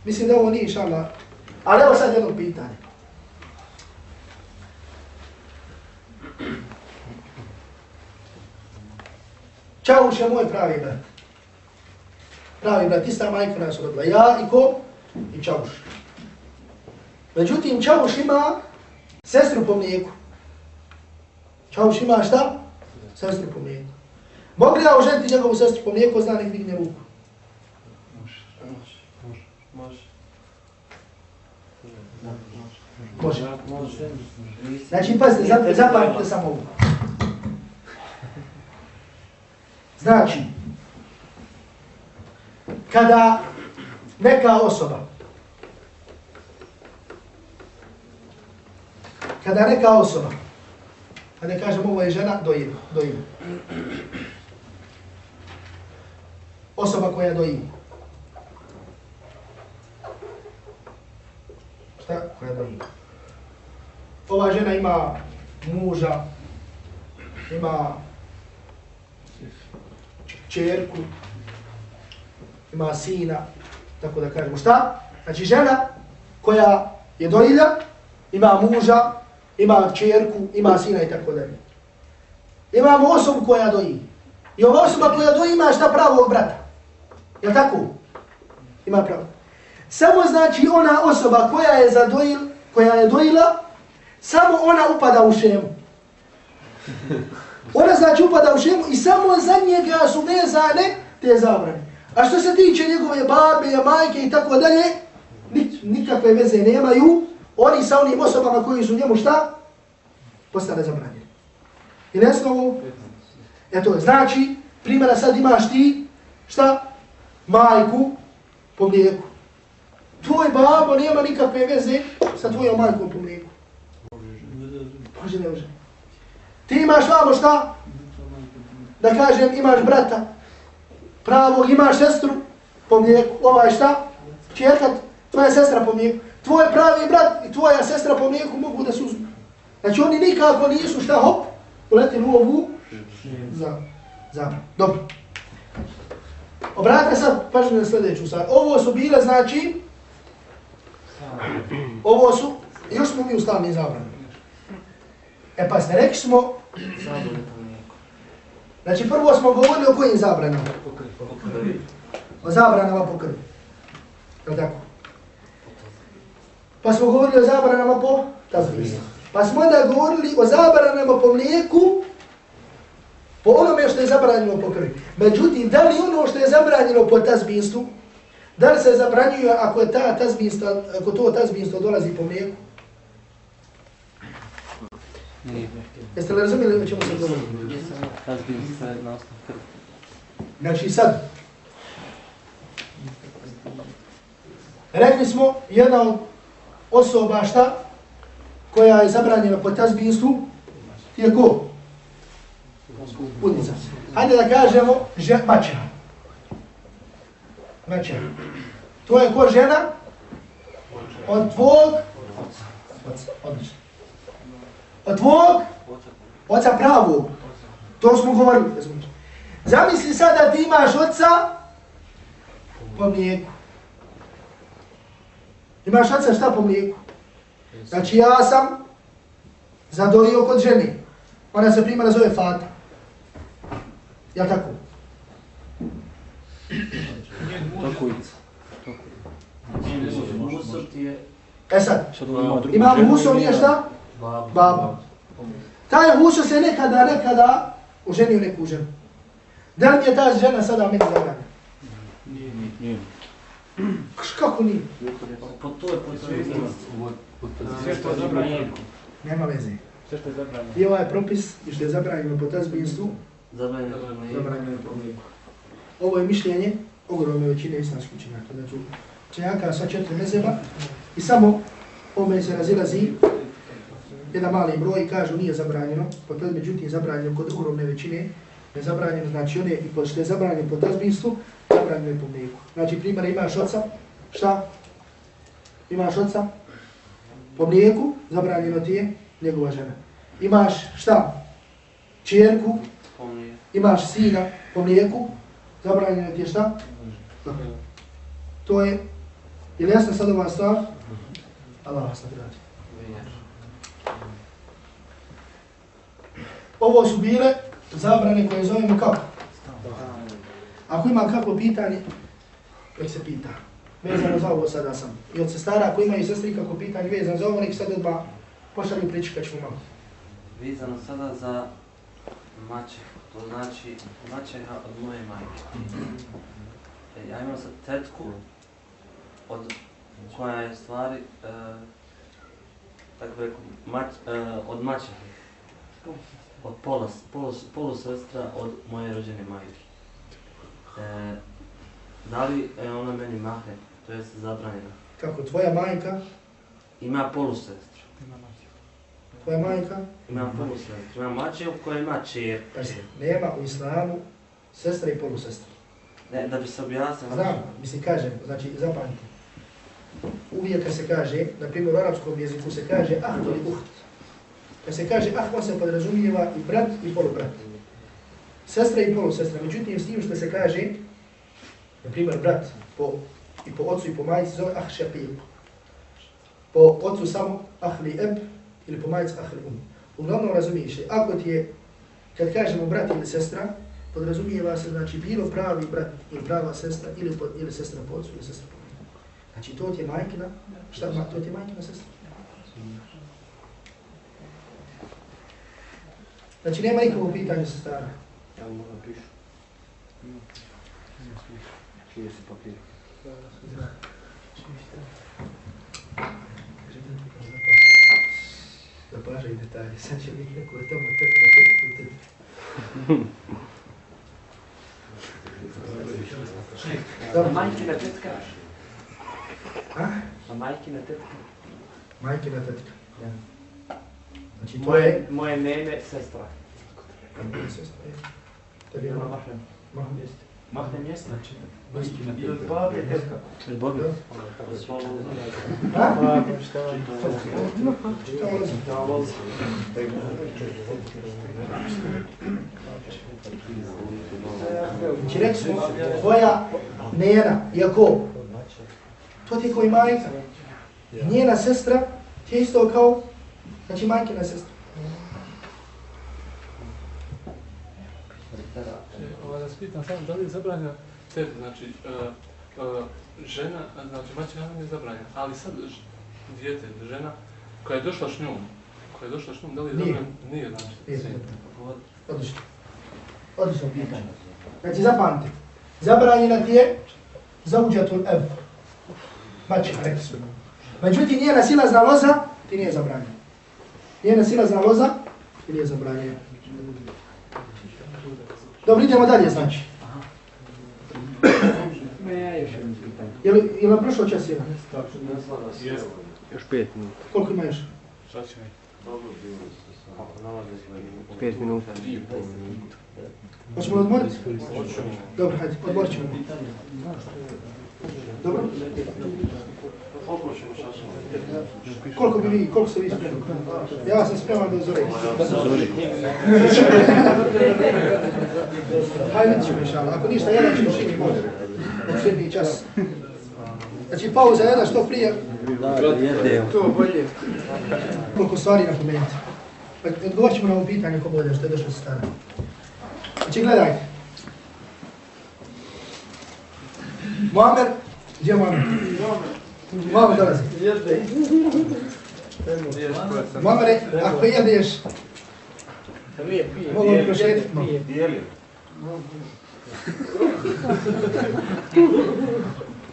S1: Mislim da ovo nije inša Allah. Ali evo sad jedno pitanje. Čauš je moj pravi brat. Pravi brat, ista majka nas rodila. Ja i ko? I Čauš. Međutim, Čauš ima sestru po mlijeku. Čauš ima šta? Sestru po mlijeku. Mogu li ja oženiti njegovu sestru po mlijeku, zna nek digne ruku. Može. Znači, pazite, zap- zapamtite samo ovo. Znači, kada neka osoba, kada neka osoba, kada kažem ovo je žena, dojima, dojima. Osoba koja dojima. Šta? Koja dojima. Ova žena ima muža, ima čerku, ima sina, tako da kažemo. Šta? Znači žena koja je dojilja, ima muža, ima čerku, ima sina i tako dalje. Imamo osobu koja doji. I ova osoba koja doji ima šta pravog brata. Je tako? Ima pravo. Samo znači ona osoba koja je zadojil, koja je dojila, samo ona upada u šemu. Ona znači upada u šemu i samo za njega su vezane te zabrane. A što se tiče njegove babe, majke i tako dalje, nikakve veze nemaju. Oni sa onim osobama koji su njemu šta? Postale zabranjeni. I nesno ovo? Eto, znači, primjera sad imaš ti, šta? Majku po mlijeku. Tvoj babo nema nikakve veze sa tvojom majkom po mlijeku. Može, ne može. Ti imaš vamo šta? Da kažem, imaš brata, pravog, imaš sestru po mlijeku, ovaj šta? Čerkat, tvoja sestra po mlijeku tvoj pravi brat i tvoja sestra po mlijeku mogu da se uzmu. Znači oni nikako nisu šta hop, uletili u ovu za, za. Dobro. Obratite sad pažnju na sljedeću stvar. Ovo su bile, znači, ovo su, još smo mi u stalni zabrani. E pa ste rekli smo, znači prvo smo govorili o kojim zabranama? O zabranama po krvi. Je tako? Pa smo govorili o zabranama po tazbistvu. Pa smo onda govorili o zabranama po mlijeku, po onome što je zabranjeno po krvi. Međutim, da li ono što je zabranjeno po tazbinstvu, da li se zabranjuje ako, je ta tazbinstva, ako to tazbinstvo dolazi po mlijeku? Jeste li razumijeli o čemu se govori?
S9: Tazbinstvo je na osnovu krvi.
S1: Znači sad, rekli smo jedna od osoba šta, koja je zabranjena po tazbinstvu, je ko? Putnica. Hajde da kažemo že, mačeha. Mačeha. To je ko žena? Od tvog? Oca. Odlično. Od tvog? Oca pravog. To smo govorili. Zamisli sad da ti imaš oca po mlijeku. Imaš oca šta po mlijeku? Znači ja sam zadojio kod žene. Ona se primjera zove Fata. Jel tako?
S9: Tako i
S1: E sad, imam Huso, nije šta? Baba. Taj Huso se nekada, nekada uženio neku ženu. Da li je ta žena sada meni zabrana?
S9: Nije, nije.
S1: Kš, kako nije?
S2: Po to je po to je
S5: Sve što je zabranjeno.
S1: Nema veze.
S5: Sve što je zabranjeno.
S1: I ovaj propis, i što je zabranjeno po tazbinstvu,
S2: Zabranjeno je
S1: zabranjeno je po mlijeku. Ovo je mišljenje ogromne većine islamskih učenjaka. Znači, učenjaka sa četiri mezeba i samo ome se razilazi jedan mali broj kažu nije zabranjeno, po to međutim zabranjeno kod ogromne većine, je zabranjeno, znači on je i po što je zabranjeno po tazbinstvu, zabranjeno je po mlijeku. Znači primjer imaš oca, šta? Imaš oca, po mlijeku, zabranjeno ti je njegova žena. Imaš šta? Čerku, imaš sina po mlijeku, zabranjeno ti je šta? Dobro. To je, je li jasno sad ova stvar? Allah vas nagradi. Ovo su bile zabrane koje zovemo kako? Ako ima kako pitanje, nek se pita. Vezano za ovo sada sam. I od sestara, ako imaju sestri kako pitanje vezano za ovo, nek sad odba pošalju priču kad ćemo malo.
S2: Vezano sada za mače, to znači mačeha od moje majke. E, ja imam sad tetku od, koja je stvari, e, tako bi rekao, mač, e, od mačeha. Od polos, polos, polusestra od moje rođene majke. E, da li e, ona meni mahe, to jest zabranjena?
S1: Kako tvoja majka,
S2: Ima polu sestru.
S1: tvoja majka,
S2: Ima polu sestru. Ima mačehu koja ima čer.
S1: pazi, nema u islamu sestra i polusestra.
S2: Ne, da bi se objasnio.
S1: Znam, mislim kažem, znači zapamti. Uvijek kad se kaže, na primjer u arapskom jeziku se kaže ah ili uht. Kad se kaže ah, on se podrazumijeva i brat i polubrat. Sestra i polusestra. Međutim, s tim što se kaže, na primjer brat po, i po ocu i po majici zove ah šaqiq. Po ocu samo ah li eb ili po majici ah li um. Uglavnom razumiješ li, ako ti je, kad kažemo brat ili sestra, podrazumijeva se znači bilo pravi brat ili prava sestra ili, po, ili sestra po ocu ili sestra po majici. Znači to ti je majkina, šta ma, to ti je majkina sestra. Znači nema nikakvog pitanja sestara.
S6: Я его напишу. Через папир. Добавя
S1: и детали. Сега ще видя, ако е там отък, на тък,
S6: отък. За
S1: майки
S6: на тътка. А?
S1: За майки
S6: на
S1: тътка. Майки
S6: на
S1: тътка.
S6: Значи, не е
S1: сестра. Ами, сестра е. Tebi je mama.
S6: mahrem.
S1: Mama.
S6: Jeste.
S5: Mahne mjesto.
S1: Znači,
S6: Ili babi je tetka.
S9: Boga.
S1: Ha? Znači rekli smo, tvoja nena, Jakov, to ti je koji majka. Njena sestra, ti je isto kao, znači majkina sestra.
S10: Ovo da spitam samo, da li je zabranjeno tebi, znači, uh, uh, žena, znači, maće nam je zabranjeno, ali sad ž, dijete, žena, koja je došla s njom, koja je došla s njom, da li je
S1: Nije.
S10: zabranjeno? Nije, znači.
S1: Nije. Odlično. Odlično pitanje. Znači, zapamti. Zabranjena ti je zauđatul ev. Mači, rekli smo. Međutim, njena silazna loza, ti nije zabranjena. Njena silazna loza, ti nije zabranjena. Dobro, idemo dalje, znači. Je li, je li prošlo čas jedan?
S9: Još pet minuta.
S1: Koliko ima još?
S5: Šta će mi?
S9: Pet minuta.
S1: Hoćemo odmoriti? Dobro, hajde, odmorit ćemo. Dobro? Koliko bi vi, koliko ste vi spremni? Ja sam spreman do zore. Hajde, ćemo inšala. Ako ništa, jedan ćemo šini može. U šini čas. Znači, pauza jedna što prije,
S6: To bolje.
S1: koliko stvari napomenuti. Pa odgovorit ćemo na ovo pitanje ko bude što je došlo sa strane. Znači, gledajte. مؤامر جي مؤامر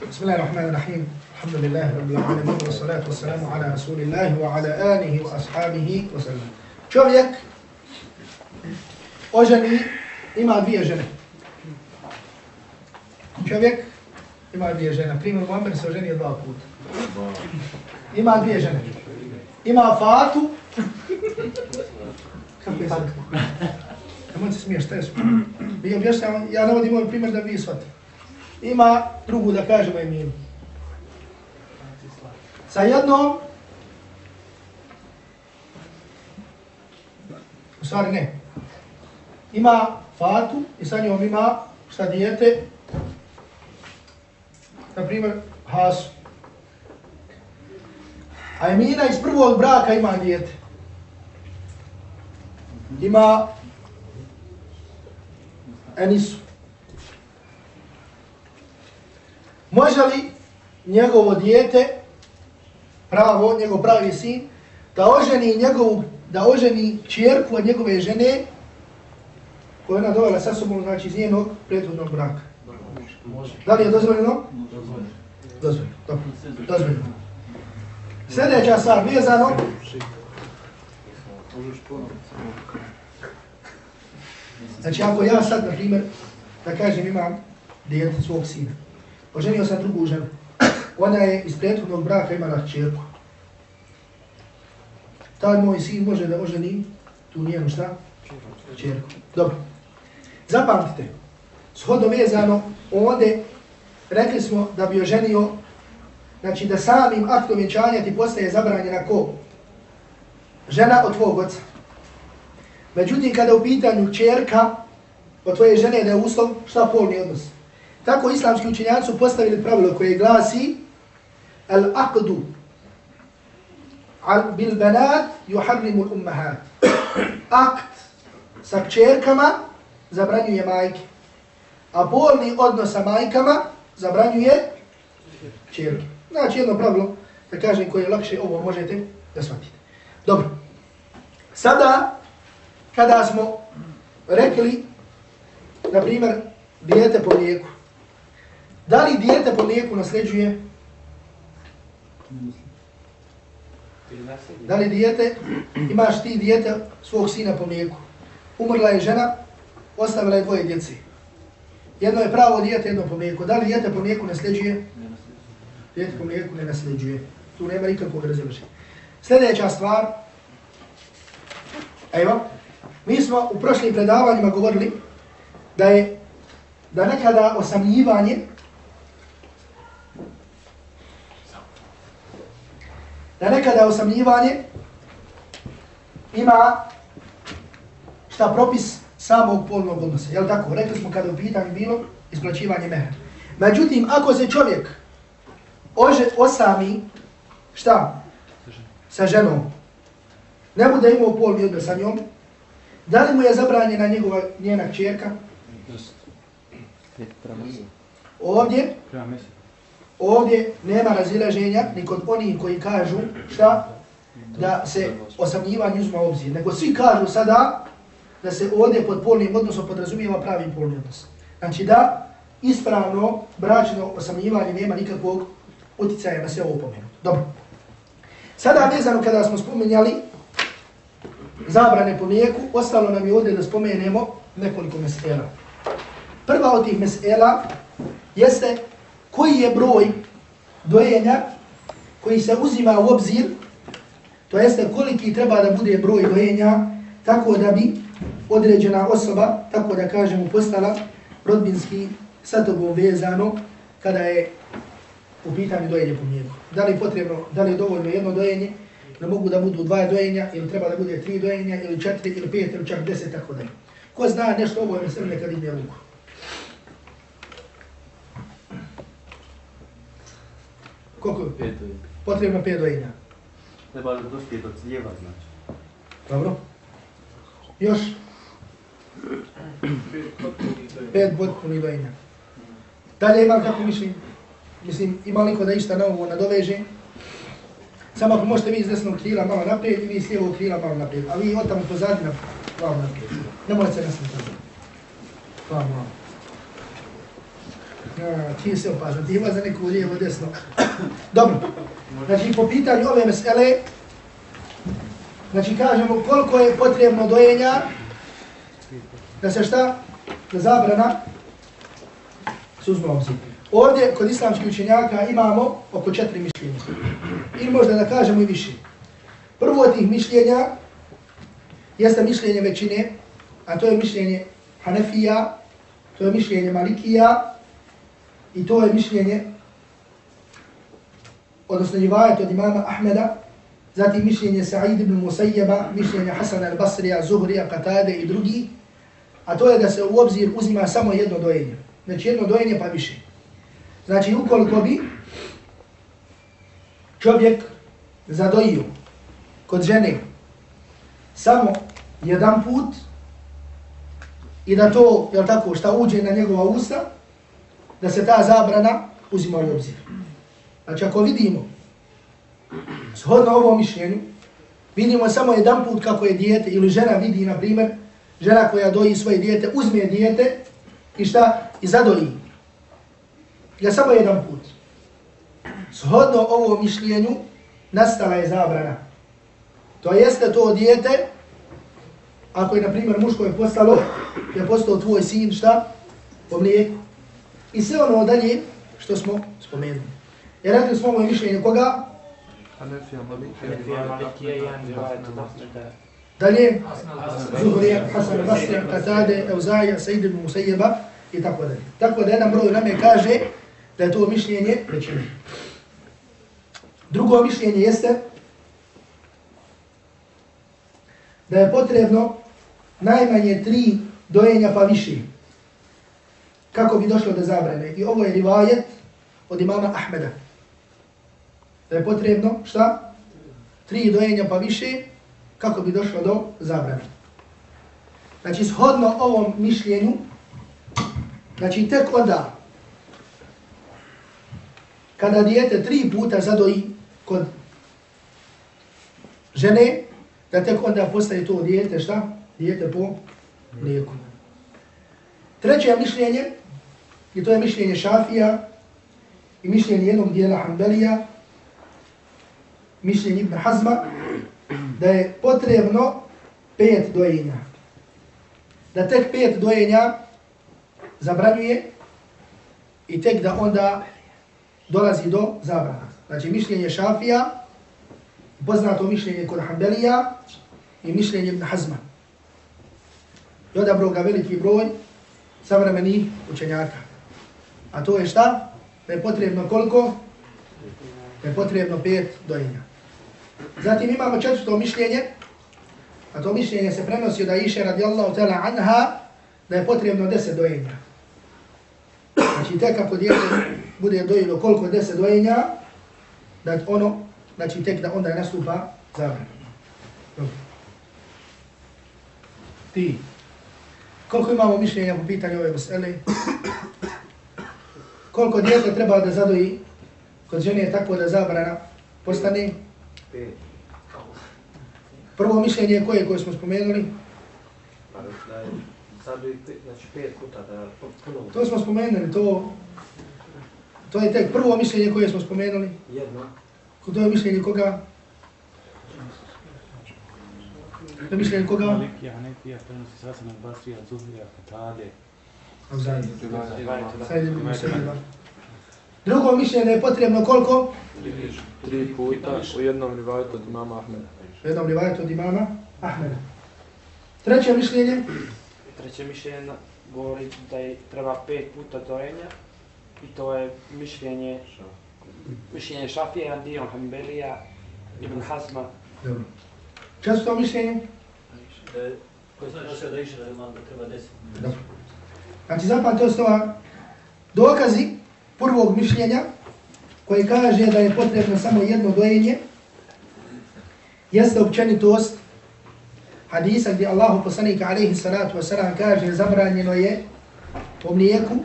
S1: بسم الله الرحمن الرحيم الحمد لله رب العالمين والصلاة والسلام على رسول الله وعلى آله وأصحابه وسلم شوفيك أجني إما بي أجني شوفيك ima dvije žene. Primjer Muammer se oženio dva puta. Ima dvije žene. Ima Fatu. Kako je sad? Nemoj se smiješ, šta je su? Vi objašnjam, ja navodim ovaj primjer da vi shvatite. Ima drugu, da kažemo imenu. Sa jednom, u stvari ne, ima Fatu i sa njom ima šta dijete, na primjer Hasu. A Emina iz prvog braka ima dijete. Ima Enisu. Može li njegovo dijete, pravo, njegov pravi sin, da oženi njegovu, da oženi čjerku od njegove žene, koju je ona dovela sa sobom, znači iz njenog prethodnog braka? Da li je dozvoljeno? Dozvoljeno. Dobro, dozvoljeno. Sljedeća stvar, vezano. Znači, ako ja sad, na primjer, da kažem, imam djete svog sina, oženio sam drugu ženu, ona je iz prethodnog braka imala čerku. Taj moj sin može da oženi tu njenu šta? Čerku. Dobro. Zapamtite, shodno vezano, ovdje rekli smo da bi oženio, znači da samim aktom vjenčanja ti postaje zabranjena ko? Žena od tvojeg oca. Međutim, kada u pitanju čerka od tvoje žene da je uslov, šta polni odnos? Tako islamski učenjaci su postavili pravilo koje glasi Al-aqdu al bil banat yuharrimu al-ummahat. Akt sa čerkama zabranjuje majke. A bolni odnos sa majkama zabranjuje čerke. Znači jedno pravilo, da kažem koje je lakše, ovo možete da shvatite. Dobro. Sada, kada smo rekli, na primjer, dijete po lijeku. Da li dijete po lijeku nasljeđuje? Da li dijete, imaš ti dijete svog sina po lijeku? Umrla je žena, ostavila je dvoje djece. Jedno je pravo dijete, jedno po mlijeku. Da li dijete po mlijeku nasljeđuje? Dijete po mlijeku ne nasljeđuje. Tu nema nikakvog razilaženja. Sljedeća stvar. Evo. Mi smo u prošlim predavanjima govorili da je da nekada osamljivanje da nekada osamljivanje ima šta propis samog polnog odnosa. Jel tako? Rekli smo kada u pitanju bilo isplaćivanje mehra. Međutim, ako se čovjek ože, osami, šta? Sa ženom. Ne bude imao polni odnos sa njom. Da li mu je zabranjena njegova, njena čerka? Ovdje, ovdje nema razilaženja ni kod onih koji kažu šta? Da se osamljivanje uzma obzir. Nego svi kažu sada da se ovdje pod polnim odnosom podrazumijeva pravi polni odnos. Znači da ispravno bračno osamljivanje nema nikakvog uticaja na sve ovo pomenuto. Dobro. Sada vezano kada smo spomenjali zabrane po mlijeku, ostalo nam je ovdje da spomenemo nekoliko mesela. Prva od tih mesela jeste koji je broj dojenja koji se uzima u obzir, to jeste koliki treba da bude broj dojenja, tako da bi određena osoba, tako da kažemo, postala rodbinski sa tobom vezano kada je u pitanju dojenje po mlijeku. Da li je potrebno, da li je dovoljno jedno dojenje, da mogu da budu dva dojenja, ili treba da bude tri dojenja, ili četiri, ili pet, ili čak deset, tako da je. Ko zna nešto ovo je srne kad ide ruku? Koliko je?
S9: Pet dojenja.
S1: Potrebno pet dojenja.
S9: Treba da dospije do ciljeva, znači.
S1: Dobro. Još? Pet potpuni dojenja. Dalje ima kako mišljenje? Mislim, ima li ko da išta na ovo nadoveže? Samo ako možete vi iz desnog krila malo naprijed i vi iz lijevog krila malo naprijed. A vi od tamo pozadi na vam naprijed. Ne morate se nasli tamo. vam. Ja, ti se opazan, ti ima za neku lijevo desno. *coughs* Dobro. Znači, po pitanju ove mesele, znači kažemo koliko je potrebno dojenja da se šta? Da zabrana se uzme obzir. Ovdje, kod islamskih učenjaka, imamo oko četiri mišljenja. Ili možda da kažemo i više. Prvo od tih mišljenja jeste mišljenje većine, a to je mišljenje Hanefija, to je mišljenje Malikija i to je mišljenje odnosno rivajet od imama Ahmeda, zatim mišljenje Sa'id ibn Musayyaba, mišljenje Hasan al-Basrija, Zuhrija, Qatade i drugi, a to je da se u obzir uzima samo jedno dojenje. Znači jedno dojenje pa više. Znači ukoliko bi čovjek zadojio kod žene samo jedan put i da to, jel tako, šta uđe na njegova usta, da se ta zabrana uzima u obzir. Znači ako vidimo, shodno ovom mišljenju, vidimo samo jedan put kako je dijete, ili žena vidi, na primjer, žena koja doji svoje dijete, uzme dijete i šta? I zadoji. Ja samo jedan put. Shodno ovom mišljenju, nastala je zabrana. To jeste to dijete, ako je, na primjer, muško je postalo, je postao tvoj sin, šta? Po mlijeku. I sve ono dalje što smo spomenuli. Jer radili smo ovo mišljenje koga?
S5: Hanefija, Malikija,
S6: Hanefija, Malikija rivajet od Ahmeda.
S1: Dalje, Zuhrija, Hasan Basrija, Katade, Euzaja, Sejid ibn Musayyeba i tako dalje. Tako da jedan broj name kaže da je to mišljenje većine. Drugo mišljenje jeste da je potrebno najmanje tri dojenja pa više kako bi došlo do zabrane. I ovo je rivajet od imama Ahmeda. Da je potrebno, šta? Tri dojenja pa više kako bi došlo do zabrane. Znači, shodno ovom mišljenju, znači tek onda, kada dijete tri puta zadoji kod žene, da tek onda postaje to dijete, šta? Dijete po lijeku. Treće mišljenje, i to je mišljenje Šafija, i mišljenje jednog dijela Hanbelija, mišljenje Ibn Hazma, *clears throat* da je potrebno pet dojenja. Da tek pet dojenja zabranjuje i tek da onda dolazi do zabrana. Znači mišljenje Šafija, poznato mišljenje kod Hanbelija i mišljenje Ibn Hazma. I odabro ga veliki broj savremenih učenjaka. A to je šta? Da je potrebno koliko? Da je potrebno pet dojenja. Zatim imamo četvrto mišljenje, a to mišljenje se prenosi da Aisha radijallahu ta'ala anha, da je potrebno deset dojenja. Znači, tek ako djete bude dojilo koliko deset dojenja, da ono, znači tek da onda nastupa zabrana. Ti, koliko imamo mišljenja po pitanju ove mesele? Koliko djete treba da zadoji kod žene tako da zabrana postane? Prvo mišljenje koje koje smo spomenuli?
S2: znači pet puta da ponovo.
S1: To smo spomenuli, to, to je tek prvo mišljenje koje smo spomenuli.
S2: Jedno.
S1: To je mišljenje koga? To je mišljenje koga?
S5: Maliki, Hanefija, prenosi Sasana, Basrija, Zuhrija, Katade.
S1: Drugo mišljenje da je potrebno koliko?
S7: Tri puta u jednom rivajetu od imama Ahmeda.
S1: U jednom rivajetu od imama Ahmeda. Treće mišljenje?
S6: Treće mišljenje govori da je treba pet puta dojenja i to je mišljenje mišljenje Šafija, Dion Hanbelija, Ibn Hazma.
S1: Dobro. Često mišljenje?
S3: Koji se nosio da iše da ima da treba deset.
S1: Dobro. Znači zapamte ostova dokazi prvog mišljenja koji kaže da je potrebno samo jedno dojenje jeste općenitost hadisa gdje Allahu poslanika alaihi salatu wasalam kaže zabranjeno je po mlijeku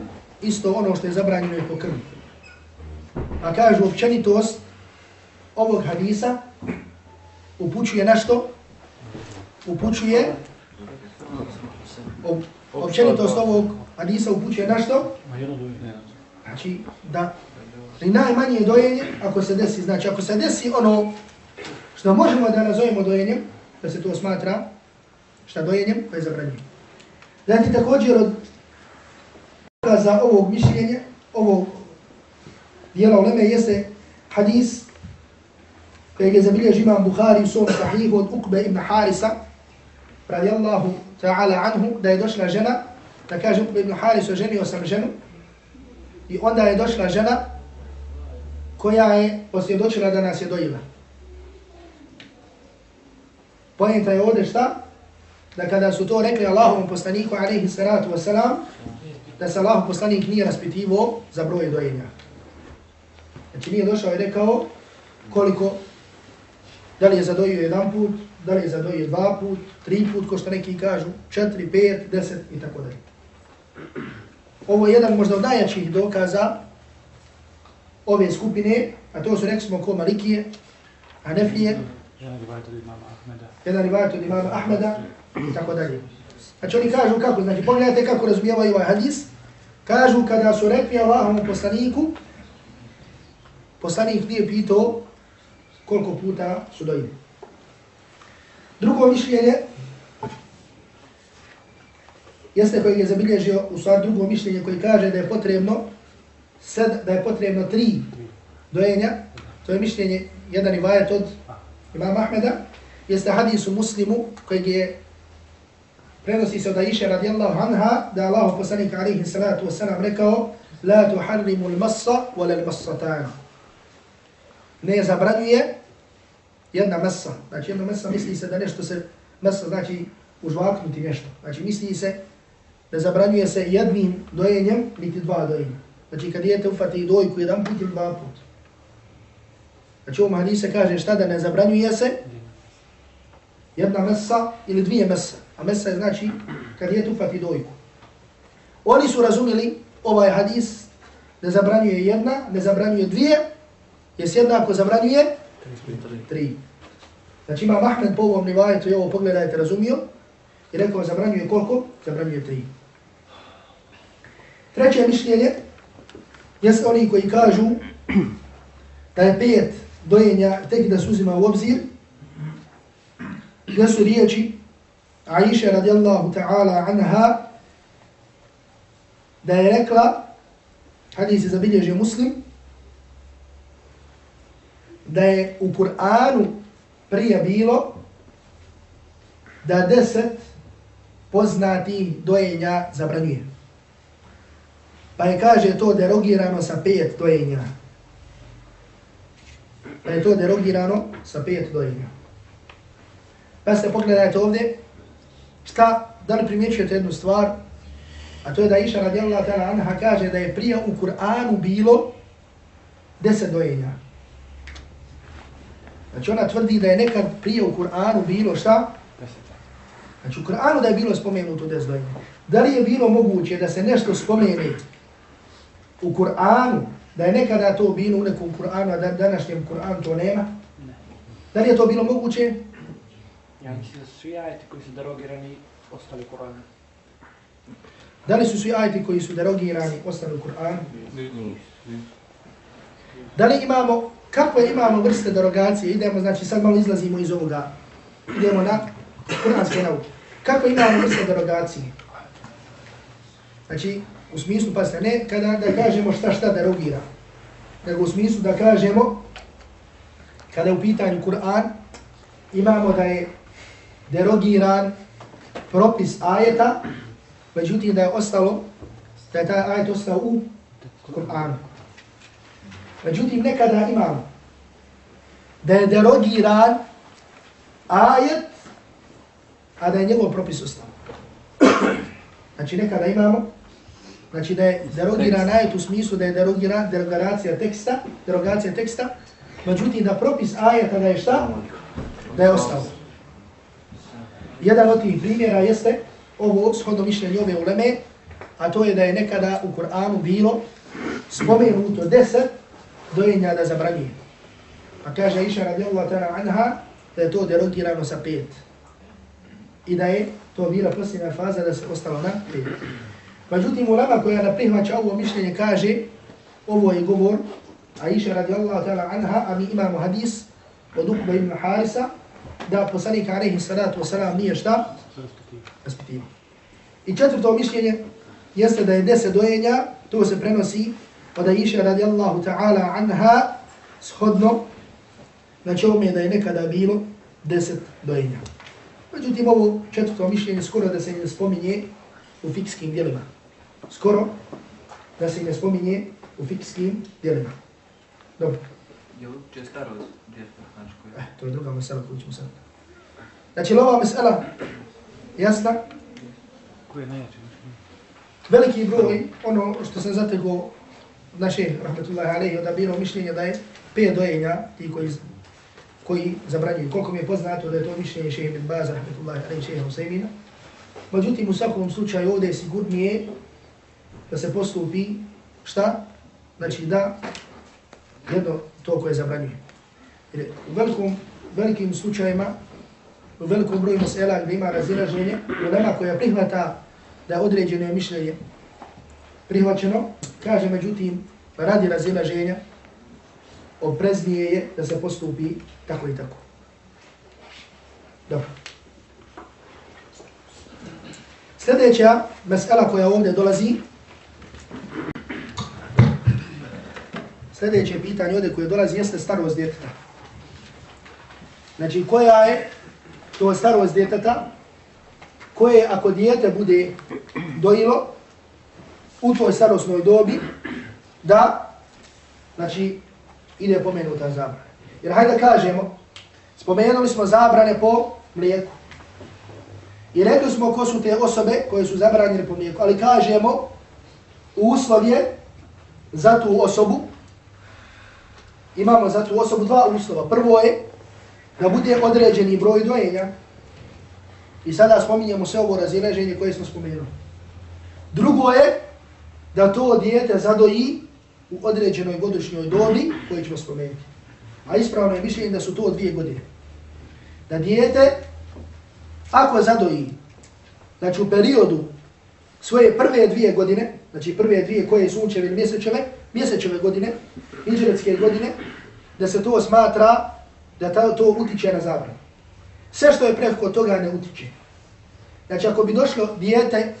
S1: isto ono što je zabranjeno i po krvi. A kaže općenitost ovog hadisa upućuje na što? Upućuje op, općenitost ovog hadisa upućuje na što? Znači da i najmanje dojenje ako se desi, znači ako se desi ono što možemo da nazovemo dojenjem, da se to smatra šta dojenjem koje je zabranjeno. Znači također od za ovog mišljenja, ovog dijela uleme jeste hadis kojeg je zabilježi imam Bukhari u svom sahihu od Ukbe ibn Harisa radijallahu ta'ala anhu da je došla žena da kaže Ukbe ibn Haris ženio sam ženu i onda je došla žena koja je osvjedočila da nas je dojila. Pojenta je ovdje šta? Da kada su to rekli Allahovom poslaniku alaihi salatu wasalam, da se Allahov poslanik nije raspitivo za broj dojenja. Znači nije došao i rekao koliko, da li je zadojio jedan put, da li je zadojio dva put, tri put, ko što neki kažu, četiri, pet, deset i tako dalje. Ovo je jedan možda od najjačih dokaza ove skupine, a to su rekli smo ko Malikije, Hanefije,
S5: Jedan rivajet od imama Ahmeda.
S1: jedan rivajet od imama Ahmeda i tako dalje. Znači oni kažu kako, znači pogledajte kako razumijevaju ovaj hadis, kažu kada su rekli Allahom poslaniku, poslanik nije pitao koliko puta su dojili. Drugo mišljenje, jeste koji je zabilježio u stvar drugo mišljenje koji kaže da je potrebno sed, da je potrebno tri dojenja, to je mišljenje jedan rivajet od imama Ahmeda, jeste hadis u muslimu koji je prenosi se od Aisha radijallahu anha da Allah poslanik alaihi salatu wasalam rekao la tuharrimu l-massa wala l-massatana. Ne zabranjuje jedna masa. Znači jedna masa misli se da nešto se, masa znači užvaknuti nešto. Znači misli se da zabranjuje se jednim dojenjem, niti dva dojenja. Znači kad dijete ufati dojku jedan put ili dva put. Znači ovom hadise kaže šta da ne zabranjuje se jedna mesa ili dvije mesa. A mesa je znači kad dijete ufati dojku. Oni su razumjeli ovaj hadis ne zabranjuje jedna, ne zabranjuje dvije, jes jednako zabranjuje tri. Znači ima Mahmed po ovom nivajetu i ovo pogledajte razumio i rekao zabranjuje koliko? Zabranjuje tri. Treće mišljenje jes oni koji kažu da je pet dojenja tek da se uzima u obzir, gdje su riječi Aisha radijallahu ta'ala anha da je rekla, hadis je zabilježio muslim, da je u Kur'anu prije bilo da deset poznatih dojenja zabranjuje. Pa je kaže to derogirano sa pet dojenja. Pa je to derogirano sa pet dojenja. Pa ste pogledajte ovdje, šta, da li primjećujete jednu stvar, a to je da Iša radijallahu ta'ala anha kaže da je prije u Kur'anu bilo deset dojenja. Znači ona tvrdi da je nekad prije u Kur'anu bilo šta? Znači u Kur'anu da je bilo spomenuto deset dojenja. Da li je bilo moguće da se nešto spomene u Kur'anu, da je nekada to bilo u nekom Kur'anu, a da današnjem Kur'anu to nema? Da li je to bilo moguće?
S6: Ja mislim da su svi ajeti koji su derogirani ostali u Koranu.
S1: Da li su svi ajeti koji su derogirani ostali u Kur'anu? Da li imamo, kako imamo vrste derogacije? Idemo, znači sad malo izlazimo iz ovoga. Idemo na kuranske nauke. Kako imamo vrste derogacije? Znači, u smislu, pa ne kada da kažemo šta šta derogira, nego u smislu da kažemo, kada je u pitanju Kur'an, imamo da je derogiran propis ajeta, međutim da je ostalo, da je taj ajet ostao u Kur'anu. Međutim, nekada imamo da je derogiran ajet, a da je njegov propis ostao. Znači, nekada imamo Znači da je derogiran ajet u smislu da je derogiran derogacija teksta, derogacija teksta, međutim da propis ajeta da je šta? Da je ostao. Jedan od tih primjera jeste ovo shodno mišljenje ove uleme, a to je da je nekada u Kur'anu bilo spomenuto deset dojenja da zabranije. A kaže Iša radijallahu ta'ala anha da je to derogirano sa pet. I da je to bila posljedna faza da se ostalo na pet. Međutim, ulama koja ne prihvaća ovo mišljenje kaže, ovo je govor Aisha radijallahu ta'ala anha, a mi imamo hadis od Ukba ibn Harisa, da poslanik alaihi salatu wasalam nije šta? Raspitivo. I četvrto mišljenje jeste da je deset dojenja, to se prenosi od Aisha radijallahu ta'ala anha, shodno, znači ovo je da je nekada bilo deset dojenja. Međutim, ovo četvrto mišljenje skoro da se ne spominje u fikskim dijelima skoro da se ne spominje u fikskim dijelima. Dobro.
S5: Je staro djeto? Znači?
S1: Eh, to je druga mesela koju ćemo sad. Znači, ova mesela jasna?
S5: Koje je najjače?
S1: Veliki broj, ono što sam zategao naše, rahmetullahi alaihi, odabirao mišljenje da je pet dojenja, ti koji, koji zabranjuju. Koliko mi je poznato da je to mišljenje šehe bin Baza, rahmetullahi alaihi, šehe Husaymina. Međutim, u svakom slučaju ovdje je sigurnije da se postupi šta? Znači da jedno to koje zabranjuje. Jer u velikom, velikim slučajima, u velikom broju mesela gdje ima razilaženje, ulema koja prihvata da određeno mišljenje prihvaćeno, kaže međutim, radi razilaženja, opreznije je da se postupi tako i tako. Dobro. Sljedeća mesela koja ovdje dolazi, Sljedeće pitanje ovdje koje dolazi jeste starost djeteta. Znači, koja je to starost djeteta koje ako dijete bude dojilo u toj starostnoj dobi da znači, ide pomenuta zabrana. Jer hajde kažemo, spomenuli smo zabrane po mlijeku. I rekli smo ko su te osobe koje su zabranjene po mlijeku, ali kažemo uslov je za tu osobu imamo za tu osobu dva uslova. Prvo je da bude određeni broj dojenja. I sada spominjemo sve ovo razileženje koje smo spomenuli. Drugo je da to dijete zadoji u određenoj godišnjoj dobi koju ćemo spomenuti. A ispravno je mišljenje da su to dvije godine. Da dijete, ako zadoji, znači u periodu svoje prve dvije godine, znači prve dvije koje sunčeve ili mjesečeve, mjesečeve godine, iđeretske godine, da se to smatra da ta, to utiče na zabranu. Sve što je preko toga ne utiče. Znači ako bi došlo dijete,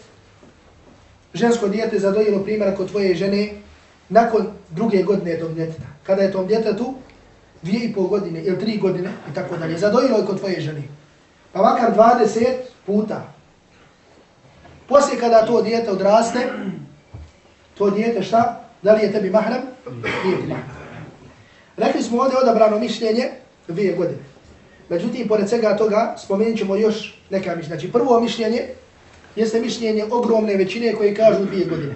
S1: žensko dijete zadojilo primjera kod tvoje žene nakon druge godine tog djeteta, kada je tom djetetu dvije i pol godine ili tri godine i tako dalje, zadojilo je kod tvoje žene. Pa makar 20 puta. Poslije kada to dijete odraste, To dijete šta? Da li je tebi mahram? Nije ti mahram. Rekli smo ovdje odabrano mišljenje dvije godine. Međutim, pored svega toga, spomenut ćemo još neka mišljenja. Znači, prvo mišljenje jeste mišljenje ogromne većine koje kažu dvije godine.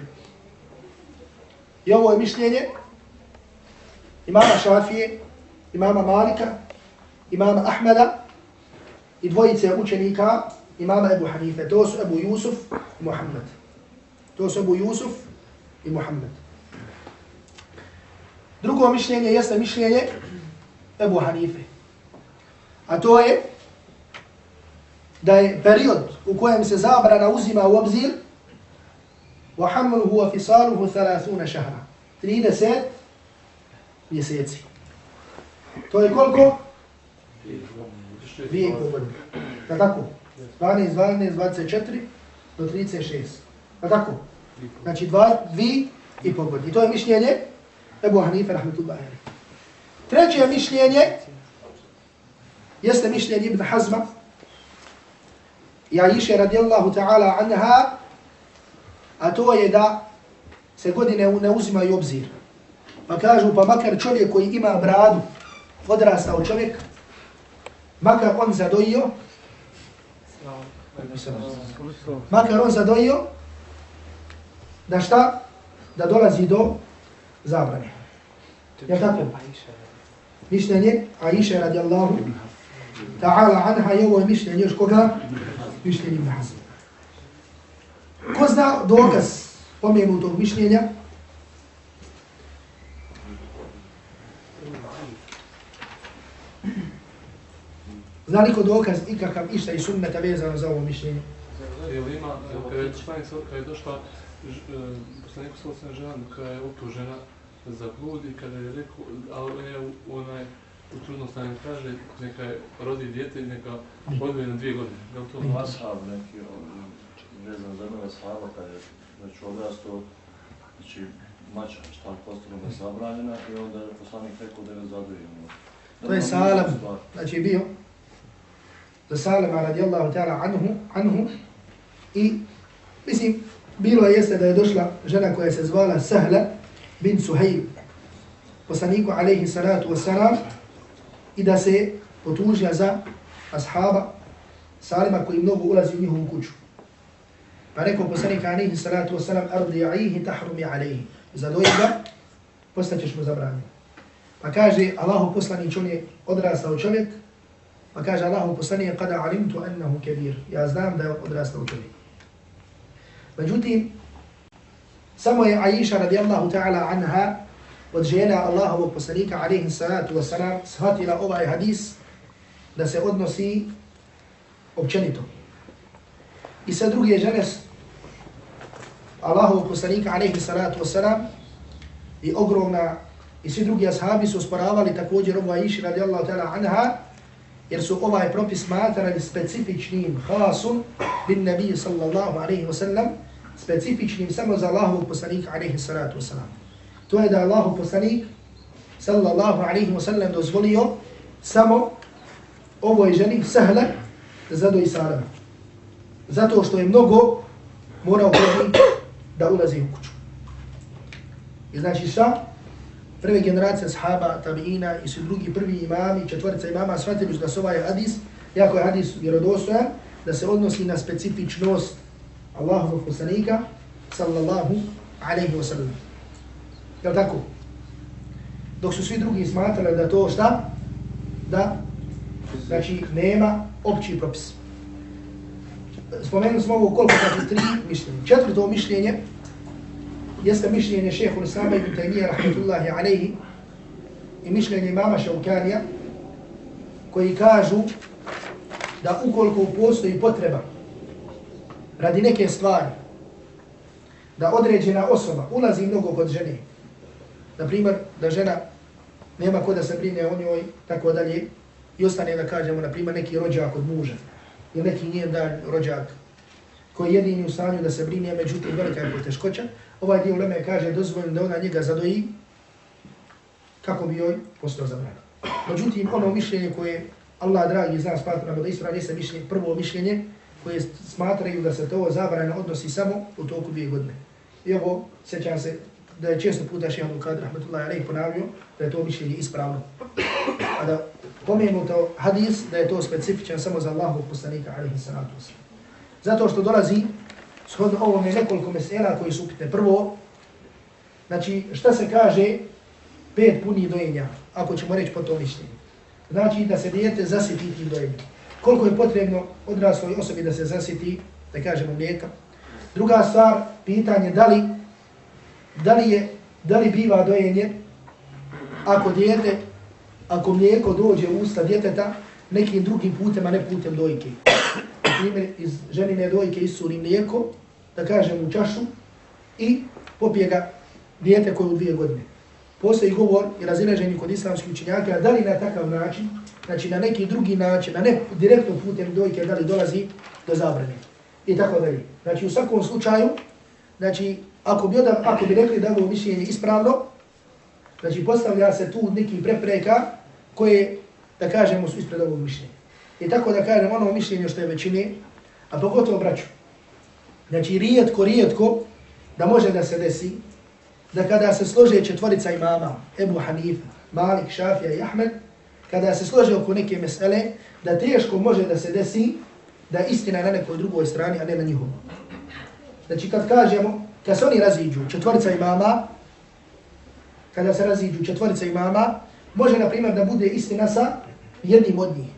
S1: I ovo je mišljenje imama Šafije, imama Malika, imama Ahmeda i dvojice učenika imama Ebu Hanife. To su Ebu Jusuf i Muhammed. To su Ebu Jusuf i Muhammed. Drugo mišljenje jeste mišljenje Ebu Hanife. A to je da je period u kojem se zabrana uzima u obzir وحمله وفصاله ثلاثون شهرا 30 mjeseci. To je koliko? Dvije i pol godine. Da tako? 12, 12, 24 do 36. Da tako? Znači dva, dvije i pol godine. I to je mišljenje Ebu Hanife, rahmetullahi. Treće mišljenje jeste mišljenje Ibn Hazma i Aisha radijallahu ta'ala anha, a to je da se godine ne uzimaju obzir. Pa kažu, pa makar čovjek koji ima bradu, odrastao čovjek, makar on zadojio, makar on zadojio, da šta? Da dolazi do zabrane. Je tako? Mišljenje Aisha radijallahu ta'ala anha je ovo mišljenje još koga? Mišljenje Ibn Hazm. Ko zna dokaz pomenutog mišljenja? Zna li ko dokaz ikakav išta i sunneta vezano za ovo mišljenje?
S10: Jel ima, kada je članica, kada je došla poslaniku Salosan žena, koja je optužena za blud i kada je rekao, ali je onaj u trudnom stanju kaže, neka je rodi djete i neka odvoje na dvije godine. Je li to
S8: to? Ashab neki, ne znam, za jednoga sahaba kada je već odrastao, znači mača šta postalo da je zabranjena i onda je poslanik rekao da je zadujemo.
S1: To je Salam, znači bio za Salama radijallahu ta'ala anhu, anhu i mislim, bilo je jeste da je došla žena koja se zvala Sahla bin Suhejl, poslaniku alaihi salatu wasalam, i da se potužila za ashaba Salima koji mnogo ulazi u njihovu kuću. Pa rekao poslanik alaihi salatu wasalam, ardi'ihi tahrumi alaihi. Zadoji ga, postaćeš mu zabranjen. Pa kaže, Allahu poslanić, on je odrastao čovjek, Allahu poslanić, kada alimtu ennehu kebir. Ja znam da je odrastao čovjek. Međutim, samo je Aisha radijallahu ta'ala anha od žena Allahovog poslanika alaihi salatu wasalam shvatila ovaj hadis da se odnosi općenito. I sa druge žene Allahovog poslanika alaihi salatu wasalam i ogromna i svi drugi ashabi su sporavali također ovo Aisha radijallahu ta'ala anha jer su ovaj propis smatrali specifičnim hasun bin nabiju sallallahu alaihi wa sallam, specifičnim samo za Allahovog poslanika alaihi salatu wa sallam. To je da Allahov poslanik sallallahu alaihi wa sallam dozvolio samo ovoj ženi sahle za do Isarama. Zato što je mnogo morao prvi da ulazi u kuću. I znači šta? Prve generacije sahaba, tabiina i svi drugi prvi imami, četvrca imama, shvatili su da se ovaj hadis, jako je hadis vjerodostojan, da se odnosi na specifičnost Allahovog poslanika, sallallahu alaihi wa sallam. Jel tako? Dok su svi drugi smatrali da to šta? Da, znači, nema opći propis. Spomenuli smo ovo koliko, znači, tri mišljenja. Četvrto mišljenje jeste mišljenje šehu Islama ibn Taymiyyah, rahmatullahi alaihi, i mišljenje imama Šaukanija, koji kažu da ukoliko postoji potreba radi neke stvari, da određena osoba ulazi mnogo kod žene, na primjer, da žena nema ko da se brine o njoj, tako dalje, i ostane da kažemo, na primjer, neki rođak od muža, ili neki njen dan rođak, koji je jedini u stanju da se brine, međutim, velika je poteškoća, ovaj dio uleme kaže, dozvoljeno da ona njega zadoji, kako bi joj postao zabranio. Međutim, ono mišljenje koje Allah dragi zna smatramo da ispravno jeste mišljenje, prvo mišljenje koje smatraju da se to zabrano odnosi samo u toku dvije godine. I ovo, sjećam se, da je često puta šehan Abdul Rahmetullahi Aleyh ponavljio da je to mišljenje ispravno. A da pomenuto hadis da je to specifičan samo za Allahog poslanika Aleyhi Salatu Zato što dolazi shodno ovome nekoliko mesela koji su upitne. Prvo, znači šta se kaže pet punih dojenja, ako ćemo reći po tom mišljenju. Znači da se dijete zasiti tim dojenjem. Koliko je potrebno odrasloj osobi da se zasiti, da kažemo mlijeka. Druga stvar, pitanje da li da li, je, da li biva dojenje ako dijete, ako mlijeko dođe u usta djeteta nekim drugim putem, a ne putem dojke. Primjer, iz ženine dojke isuri mlijeko, da kažem u čašu, i popije ga dijete koje u dvije godine. Postoji govor i razileženje kod islamskih učenjaka, da li na takav način, znači na neki drugi način, a ne direktno putem dojke, da li dolazi do zabrane. I tako dalje. Znači u svakom slučaju, znači ako bi, odam, ako bi rekli da je ovo mišljenje ispravno, znači postavlja se tu neki prepreka koje, da kažemo, su ispred ovog mišljenja. I tako da kažem ono mišljenje što je većini, a pogotovo braću. Znači rijetko, rijetko da može da se desi da kada se slože četvorica imama, Ebu Hanifa, Malik, Šafija i Ahmed, kada se slože oko neke mesele, da teško može da se desi da istina na nekoj drugoj strani, a ne na njihovom. Znači kad kažemo, kad se oni raziđu, četvorica imama, kada se raziđu četvorica imama, može na primjer da bude istina sa jednim od njih.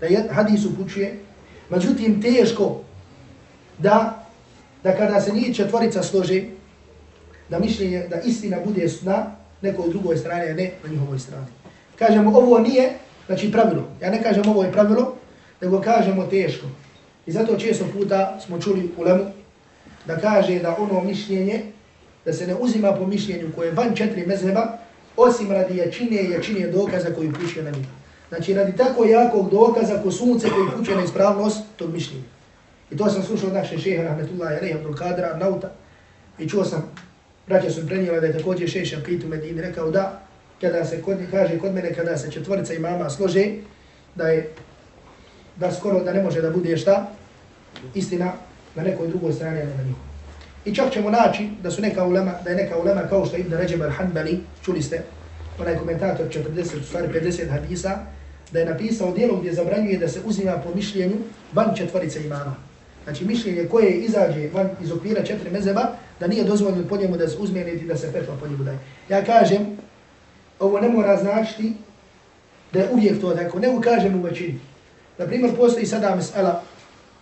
S1: Da je, hadis upućuje. Međutim, teško da, da kada se njih četvorica složi, da mišljenje, da istina bude na nekoj drugoj strani, a ne na njihovoj strani. Kažemo, ovo nije, znači pravilo. Ja ne kažem ovo je pravilo, nego kažemo teško. I zato često puta smo čuli u lemu, da kaže da ono mišljenje, da se ne uzima po mišljenju koje je van četiri mezheba, osim radi jačine i jačine dokaza koji upućuje na njega. Znači radi tako jakog dokaza ko sunce koji kuće na ispravnost tog mišljenja. I to sam slušao od naše šeha Rahmetullah Jalej Abdul Kadra, Nauta, i čuo sam, braća su prenijela da je također šeša Kitu Medini rekao da, kada se kod, kaže kod mene, kada se četvorica imama slože, da je, da skoro da ne može da bude šta, istina, na nekoj drugoj strani, a ne na njihovom. I čak ćemo naći da su neka ulema, da je neka ulema kao što je Ibn Rajab al-Hanbali, čuli ste, onaj komentator 40, stvari 50 hadisa, da je napisao dijelom gdje zabranjuje da se uzima po mišljenju van četvorice imama. Znači mišljenje koje izađe van iz okvira četiri mezeba, da nije dozvoljeno po njemu da se uzme niti da se petva po njemu daje. Ja kažem, ovo ne mora značiti da je uvijek to tako, ne kažem u većini. Naprimjer, postoji sada mesela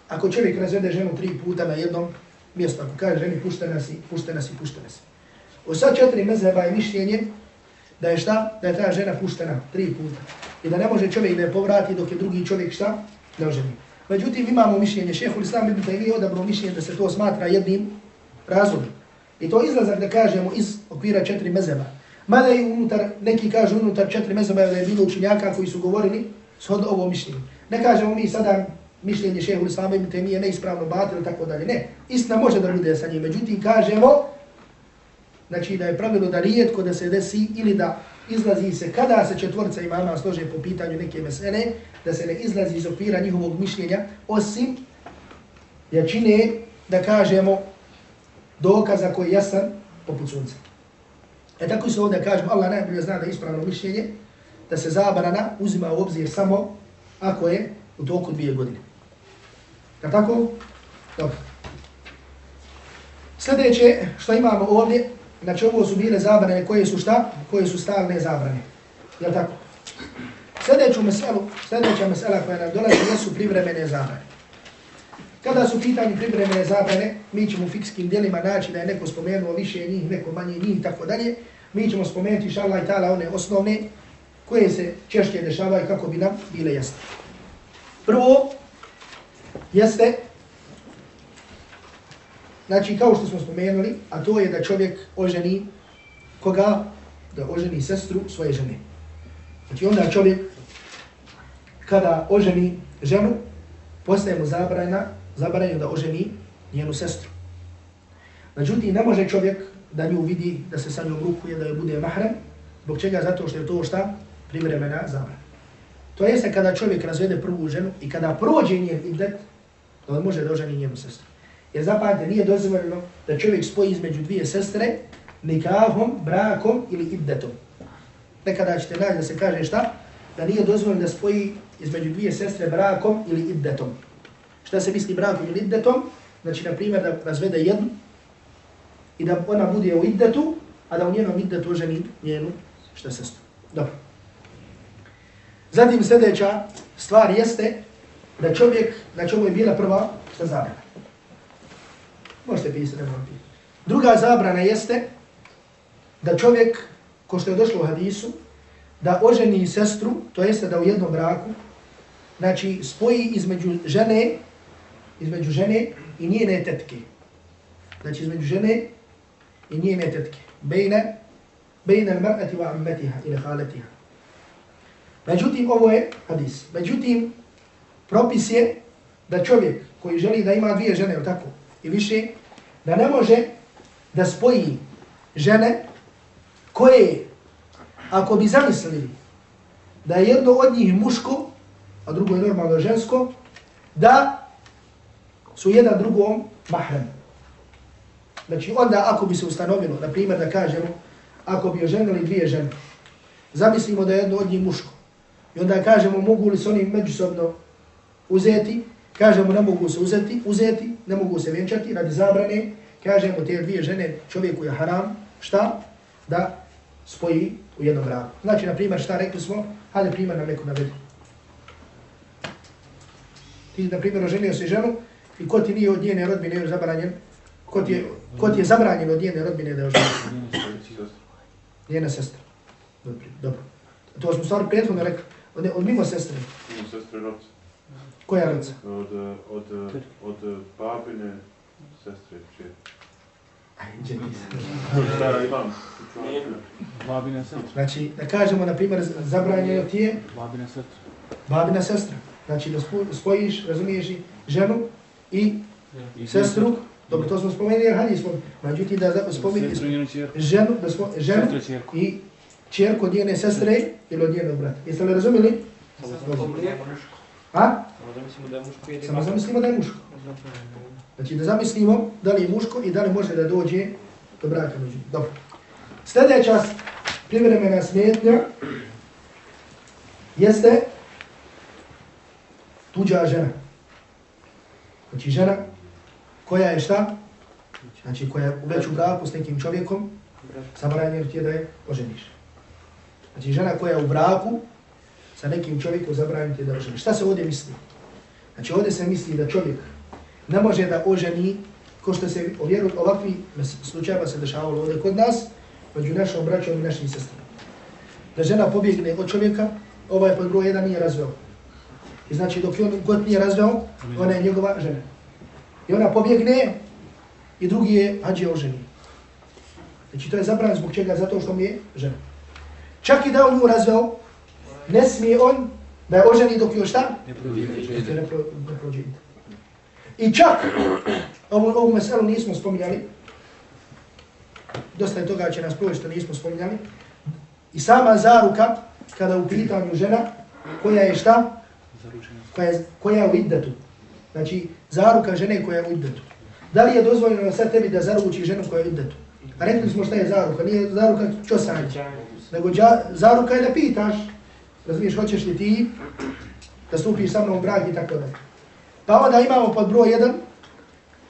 S1: ako čovjek razvede ženu tri puta na jednom mjestu, ako kaže ženi puštena si, puštena si, puštena si. O sva četiri mezheba je mišljenje da je šta? Da je ta žena puštena tri puta. I da ne može čovjek da je povrati dok je drugi čovjek šta? Ne oženi. Međutim, imamo mišljenje, šehol islam ibn Taymi odabro mišljenje da se to smatra jednim razlogom. I to izlazak da kažemo iz okvira četiri mezeba. Mada i unutar, neki kažu unutar četiri mezeba da je bilo učinjaka koji su govorili shod ovo mišljenje. Ne kažemo mi sada mišljenje šehu Islama ibn Temije neispravno batil tako dalje. Ne, istina može da bude sa njim. Međutim, kažemo, znači da je pravilo da rijetko da se desi ili da izlazi se kada se četvorca imama slože po pitanju neke mesene, da se ne izlazi iz okvira njihovog mišljenja, osim jačine, da kažemo, dokaza koji je jasan poput sunca. E tako se ovdje kažemo, Allah najbolje zna da je ispravno mišljenje, da se zabrana uzima u obzir samo ako je u toku dvije godine. Je tako? Dobro. Sljedeće što imamo ovdje, znači ovo su bile zabrane koje su šta? Koje su stalne zabrane. Jel tako? Sljedeću meselu, sljedeća mesela koja nam dolazi jesu privremene zabrane. Kada su pitanje privremene zabrane, mi ćemo u fikskim dijelima naći da je neko spomenuo više njih, neko manje njih i tako dalje. Mi ćemo spomenuti šallah i tala one osnovne koje se češće dešavaju kako bi nam bile jasne. Prvo, jeste, znači kao što smo spomenuli, a to je da čovjek oženi koga? Da oženi sestru svoje žene. Znači onda čovjek kada oženi ženu, postaje mu zabranjeno, zabranjeno da oženi njenu sestru. Međutim, ne može čovjek da nju vidi, da se sa njom rukuje, da je bude mahrem, zbog čega? Zato što je to šta? Privremena zabrana. To jeste kada čovjek razvede prvu ženu i kada prođe njen idlet, da on može da oženi njenu sestru. Jer zapamte, nije dozvoljeno da čovjek spoji između dvije sestre nikahom, brakom ili iddetom. Nekada ćete naći da se kaže šta? Da nije dozvoljeno da spoji između dvije sestre brakom ili iddetom. Šta se misli brakom ili iddetom? Znači, na primjer, da razvede jednu i da ona bude u iddetu, a da u njenom iddetu oženi njenu šta sestru. Dobro. Zatim sljedeća stvar jeste da čovjek, znači ovo je bila prva šta zabrana. Možete pisati, ne moram pisati. Druga zabrana jeste da čovjek, ko što je došlo u hadisu, da oženi sestru, to jeste da u jednom braku, znači spoji između žene, između žene i njene tetke. Znači između žene i njene tetke. Bejne, bejne al-mar'ati wa ammatiha ili haletiha. Međutim, ovo je hadis. Međutim, propis je da čovjek koji želi da ima dvije žene, tako, i više, da ne može da spoji žene koje, ako bi zamislili da je jedno od njih muško, a drugo je normalno žensko, da su jedan drugom mahrem. Znači, onda ako bi se ustanovilo, na primjer da kažemo, ako bi oženili dvije žene, zamislimo da je jedno od njih muško, i onda kažemo mogu li se oni međusobno uzeti, kažemo ne mogu se uzeti, uzeti, ne mogu se venčati radi zabrane, kažemo te dvije žene čovjeku je haram, šta? Da spoji u jednom braku. Znači, na primjer, šta rekli smo, hajde primjer nam neko navedi. Ti, na primjer, oženio se ženu i ko ti nije od njene rodbine je zabranjen, ko ti je, ko ti je zabranjen od njene rodbine da je oženio? Njena sestra. Dobro, dobro. To smo stvari prethodno rekli. Od, od mimo sestre.
S4: Mimo sestre roca.
S1: Koja roca?
S4: Od, od, od, od babine sestre čije.
S1: Ajde,
S4: Šta imam?
S5: Babina sestra.
S1: Znači, da kažemo, na primjer, zabranjeno ti je
S5: Babina sestra.
S1: babina sestra. Znači, da spo- spojiš, razumiješ, i ženu i
S5: I
S1: sestru. Dobro, to smo spomenuli, jer hadis smo. Međutim, da za- spomeni
S5: Sestru i njenu čerku.
S1: ženu, da smo, ženu
S5: i čerku.
S1: od njene sestre ili od njenog brata. Jeste li razumili?
S6: Zamislimo da je muško ili
S1: Samo zamislimo da je muško. Znači da zamislimo da li je muško i da li može da dođe do braka među. Dobro. Sljedeća privremena smetnja jeste tuđa žena. Znači žena koja je šta? Znači koja je već u braku s nekim čovjekom, zabranjeno ti je da je oženiš. Znači žena koja je u braku sa nekim čovjekom zabranjeno ti je da oženiš. Šta se ovdje misli? Znači ovdje se misli da čovjek ne može da oženi, ko što se ovjeru, ovakvi slučajeva se dešavalo ovdje kod nas, među našom braćom i našim sestrama. Da žena pobjegne od čovjeka, ovaj pod broj jedan nije razveo. I znači dok on god nije razveo, ona je njegova žena. I ona pobjegne i drugi je hađe oženi. Znači to je zabran zbog čega? Zato što mu je žena. Čak i da on nju razveo, ne smije on da je oženi dok još šta?
S5: Ne prođe.
S1: Prođe. I čak, ovu, ovu meselu nismo spominjali, dosta je toga će nas provesti što nismo spominjali, i sama zaruka, kada u pitanju žena, koja je šta? Koja je, koja je u iddetu. Znači, zaruka žene koja je u iddetu. Da li je dozvoljeno sad tebi da zaruči ženu koja je u iddetu? A rekli smo šta je zaruka, nije zaruka čosanje. Nego dža, zaruka je da pitaš, razumiješ, hoćeš li ti da stupiš sa mnom u brak i tako da. Pa onda imamo pod broj 1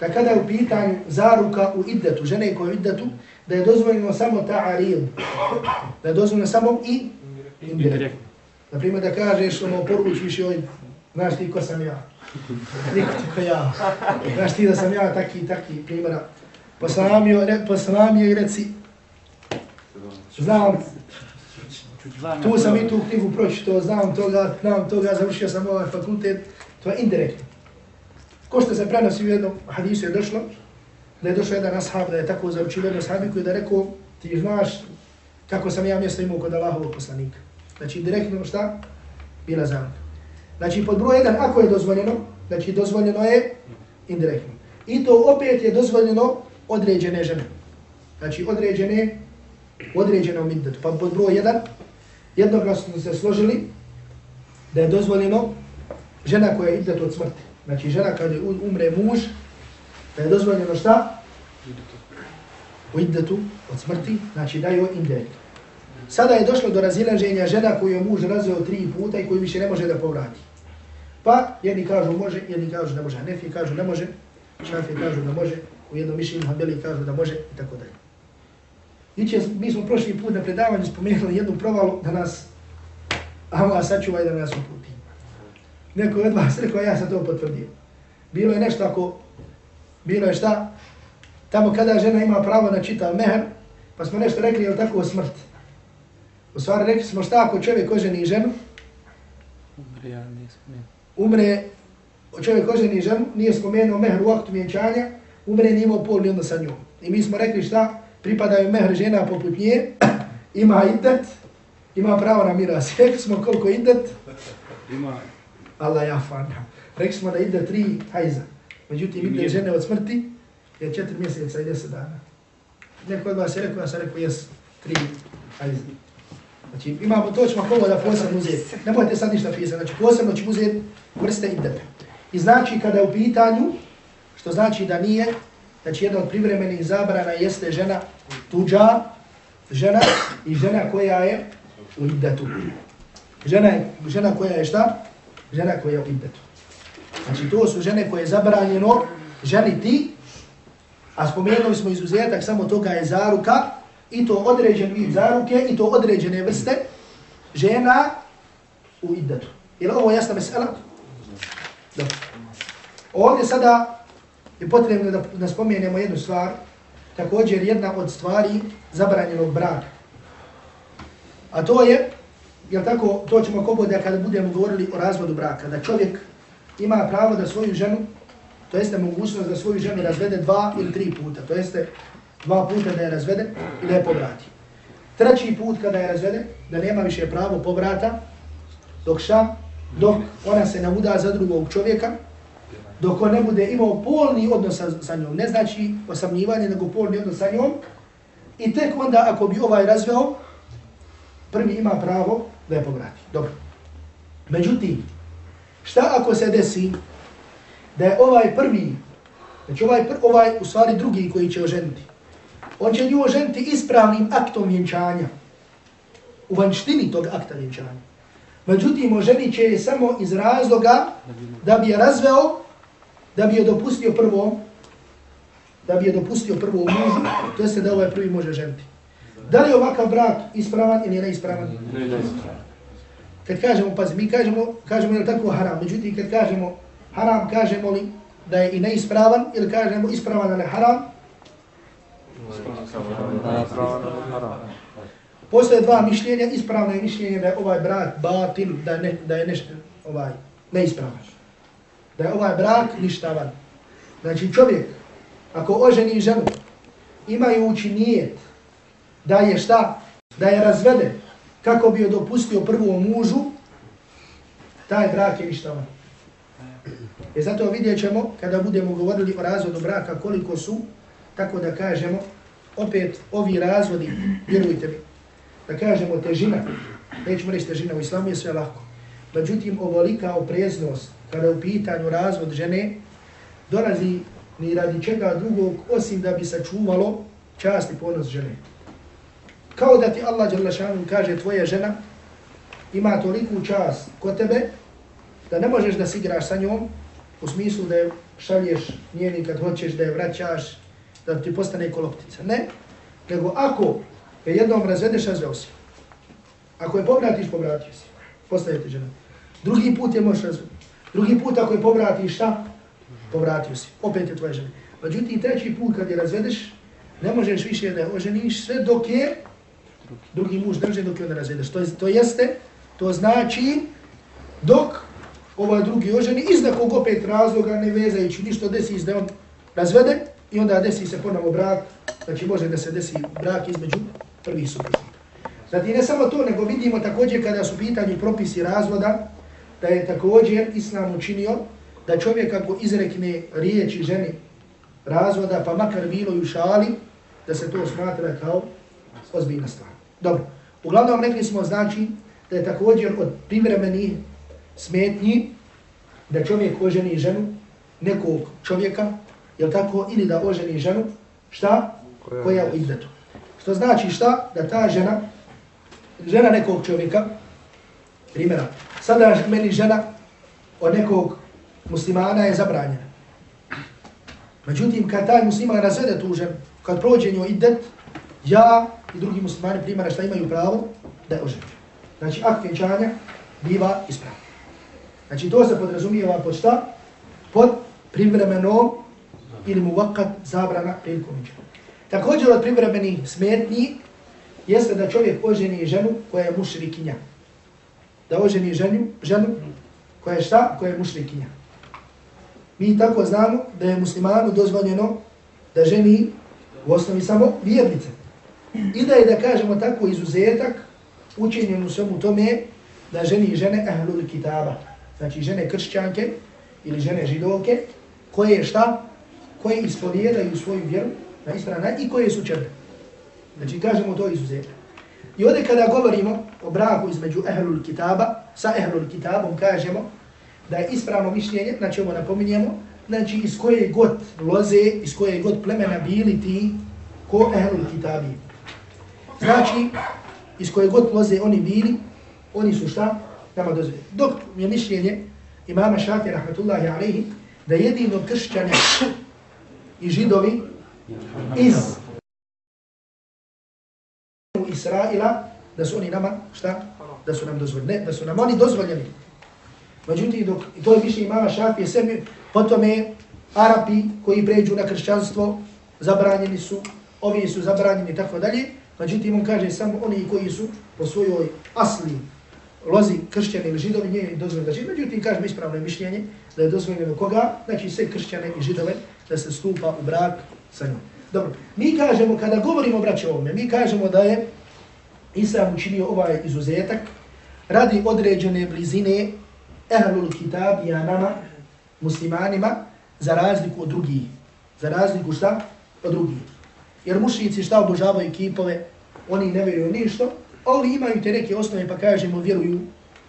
S1: da kada je u pitanju zaruka u iddetu, žene koje u iddetu, da je dozvoljeno samo ta'aril, da je dozvoljeno samo i indirektno. Naprimjer da kažeš, ono, poručiš joj, znaš ti ko sam ja, niko ti ko ja, znaš ti da sam ja taki, taki, primjera, poslamio, re, poslamio i reci, znam, tu sam i tu knjigu pročito, znam toga, znam toga, završio sam ovaj fakultet, to je indirektno. Ko što se prenosi u jednom hadisu je došlo, da je došao jedan ashab, da je tako zaručio jednom ashabiku i da je rekao, ti znaš kako sam ja mjesto imao kod Allahovog poslanika. Znači, direktno šta? Bila zaruka. Znači, pod broj jedan, ako je dozvoljeno, znači, dozvoljeno je indirektno. I to opet je dozvoljeno određene žene. Znači, određene, određeno middetu. Pa pod broj jedan, jednoglasno se složili da je dozvoljeno žena koja ide od smrti. Znači žena kada umre muž, Da je dozvoljeno šta? U idetu od smrti, znači da joj indet. Sada je došlo do razilaženja žena koju je muž razveo tri puta i koju više ne može da povrati. Pa jedni kažu može, jedni kažu da može. Hanefi kažu ne može, šafi kažu da može, u jednom mišljenju Hanbeli kažu da može i tako dalje. Iće, mi smo prošli put na predavanju spomenuli jednu provalu da nas Allah sačuva i da nas uputi. Neko od vas rekao, ja sam to potvrdio. Bilo je nešto ako, bilo je šta, tamo kada žena ima pravo na čitav meher, pa smo nešto rekli, je tako o smrt? U stvari rekli smo šta ako čovjek oženi ženu,
S9: Umre, ja
S1: umre, čovjek oženi ženu, nije spomenuo mehr u aktu vjenčanja, umre nije imao polni odnos sa njom. I mi smo rekli šta, pripadaju mehr žena poput nje, *clears throat* ima idet, ima pravo na miras. *laughs* Rekli smo koliko idet,
S5: Ima
S1: Allah ja fana. *laughs* Rekli smo da ide tri hajza. Međutim, ide žene od smrti je četiri mjeseca i deset dana. Neko od vas je rekao, ja sam rekao, jes, tri hajza. Znači, imamo, to ćemo ovo da posebno uzeti. Nemojte sad ništa pisati, znači posebno ćemo uzeti vrste idete. I znači, kada je u pitanju, što znači da nije, znači jedna od privremenih zabrana jeste žena tuđa, žena i žena koja je u idetu. Žena, je, žena koja je šta? Žena koja je u idetu. Znači to su žene koje je zabranjeno ženiti, a spomenuli smo izuzetak, samo toga je zaruka, i to određen vid zaruke, i to određene vrste žena u idetu. Je li ovo jasna mesela? Dobro. Ovdje sada je potrebno da, da spomenemo jednu stvar, također jedna od stvari zabranjenog braka. A to je, jel tako, to ćemo koboda kada budemo govorili o razvodu braka, da čovjek ima pravo da svoju ženu, to jeste mogućnost da svoju ženu razvede dva ili tri puta, to jeste dva puta da je razvede i da je povrati. Treći put kada je razvede, da nema više pravo povrata, dok šta? Dok ona se ne uda za drugog čovjeka, dok on ne bude imao polni odnos sa, sa njom, ne znači osamljivanje, nego polni odnos sa njom, i tek onda ako bi ovaj razveo, prvi ima pravo da je povrati. Dobro. Međutim, šta ako se desi da je ovaj prvi, znači ovaj, pr ovaj u stvari drugi koji će oženiti, on će nju oženiti ispravnim aktom vjenčanja, u vanštini tog akta vjenčanja. Međutim, oženit će je samo iz razloga da bi je razveo, da bi je dopustio prvom, da bi je dopustio prvom mužu, to jeste da ovaj prvi može ženiti. Da li je ovakav brak ispravan ili je neispravan?
S5: Ne, ne.
S1: Kad kažemo, pazi, mi kažemo, kažemo je tako haram, međutim kad kažemo haram, kažemo li da je i neispravan ili kažemo ispravan ali haram? Postoje dva mišljenja, ispravno je mišljenje da je ovaj brak batil, da je, ne, da je nešto, ovaj, neispravan. Da je ovaj brak ništavan. Znači čovjek, ako oženi ženu, imajući nijet da je šta, da je razvede, kako bi joj dopustio prvom mužu, taj brak je ništavan. I e, zato vidjet ćemo, kada budemo govorili o razvodu braka, koliko su, tako da kažemo, opet ovi razvodi, vjerujte mi, da kažemo težina, nećemo reći težina, u islamu je sve lako. Međutim, ovolika opreznost, kada je u pitanju razvod žene, dolazi ni radi čega drugog, osim da bi sačuvalo čast i ponos žene. Kao da ti Allah Đalešanu kaže tvoja žena ima toliku čast kod tebe da ne možeš da se igraš sa njom u smislu da je šalješ njeni kad hoćeš da je vraćaš, da ti postane koloptica. Ne, nego ako je jednom razvedeš, razveo si. Ako je povratiš, povratio si. Postaje ti žena. Drugi put je možeš razveti. Drugi put ako je povratiš, šta? Povratio si. Opet je tvoja žena. Međutim, treći put kad je razvedeš, ne možeš više da je oženiš sve dok je drugi muž drže dok je onda razvedeš. To, je, to jeste, to znači dok ovaj drugi oženi, iz nekog opet razloga, ne vezajući ništa, desi da on razvede i onda desi se ponovo brak, znači može da se desi brak između prvih supružnika. Znači ne samo to, nego vidimo također kada su pitanju propisi razvoda, da je također Islam učinio da čovjek ako izrekne riječi ženi razvoda, pa makar bilo i u šali, da se to smatra kao ozbiljna stvar. Dobro, uglavnom rekli smo znači da je također od privremenih smetnji da čovjek oženi ženu nekog čovjeka jel tako, ili da oženi ženu, šta? Koja u iddetu. Što znači šta? Da ta žena, žena nekog čovjeka, primjera, sada meni žena od nekog muslimana je zabranjena. Međutim, kad taj musliman razvede tu ženu, kad prođe njoj idet, ja i drugi muslimani primjera šta imaju pravo da je oženju. Znači, akt vjenčanja biva ispravno. Znači, to se podrazumijeva pod šta? Pod privremenom ili mu vakat zabrana prilikom vjenčanja. Također od privremenih smetnji jeste da čovjek oženi ženu koja je mušrikinja. Da oženi ženu, ženu koja je šta? Koja je mušrikinja. Mi tako znamo da je muslimanu dozvoljeno da ženi u osnovi samo vjernice. I da je, da kažemo tako, izuzetak učinjen u svemu tome da ženi žene ahlul kitaba. Znači žene kršćanke ili žene židovke koje šta? Koje ispovijedaju svoju vjeru na ispravna i koje su črne. Znači kažemo to izuzetak. I ovdje kada govorimo o braku između ehlul kitaba, sa ehlul kitabom kažemo da je ispravno mišljenje, znači ovo napominjemo, znači iz koje god loze, iz koje god plemena bili ti ko ehlul kitabi. Znači, iz koje god loze oni bili, oni su šta? Nama dozve. Dok je mišljenje imama Šafi, rahmatullahi alaihi, da jedino kršćane i židovi iz Israila, da su oni nama, šta? Da su nam dozvoljeni. Ne, da su nam oni dozvoljeni. Međutim, dok, i to je više imama Šafije sebi, potom je Arapi koji pređu na kršćanstvo, zabranjeni su, ovi su zabranjeni i tako dalje. Međutim, on kaže samo oni koji su po svojoj asli lozi kršćani ili židovi, nije dozvoljeno da žive. Međutim, kažemo ispravno mišljenje da je dozvoljeno koga, znači sve kršćane i židove, da se stupa u brak sa njom. Dobro, mi kažemo, kada govorimo o ovome, mi kažemo da je Islam učinio ovaj izuzetak radi određene blizine ehlul kitab i nama, muslimanima, za razliku od drugih. Za razliku šta? Od drugih. Jer mušnici šta obožavaju kipove, oni ne vjeruju ništa, ali imaju te neke osnove pa kažemo vjeruju,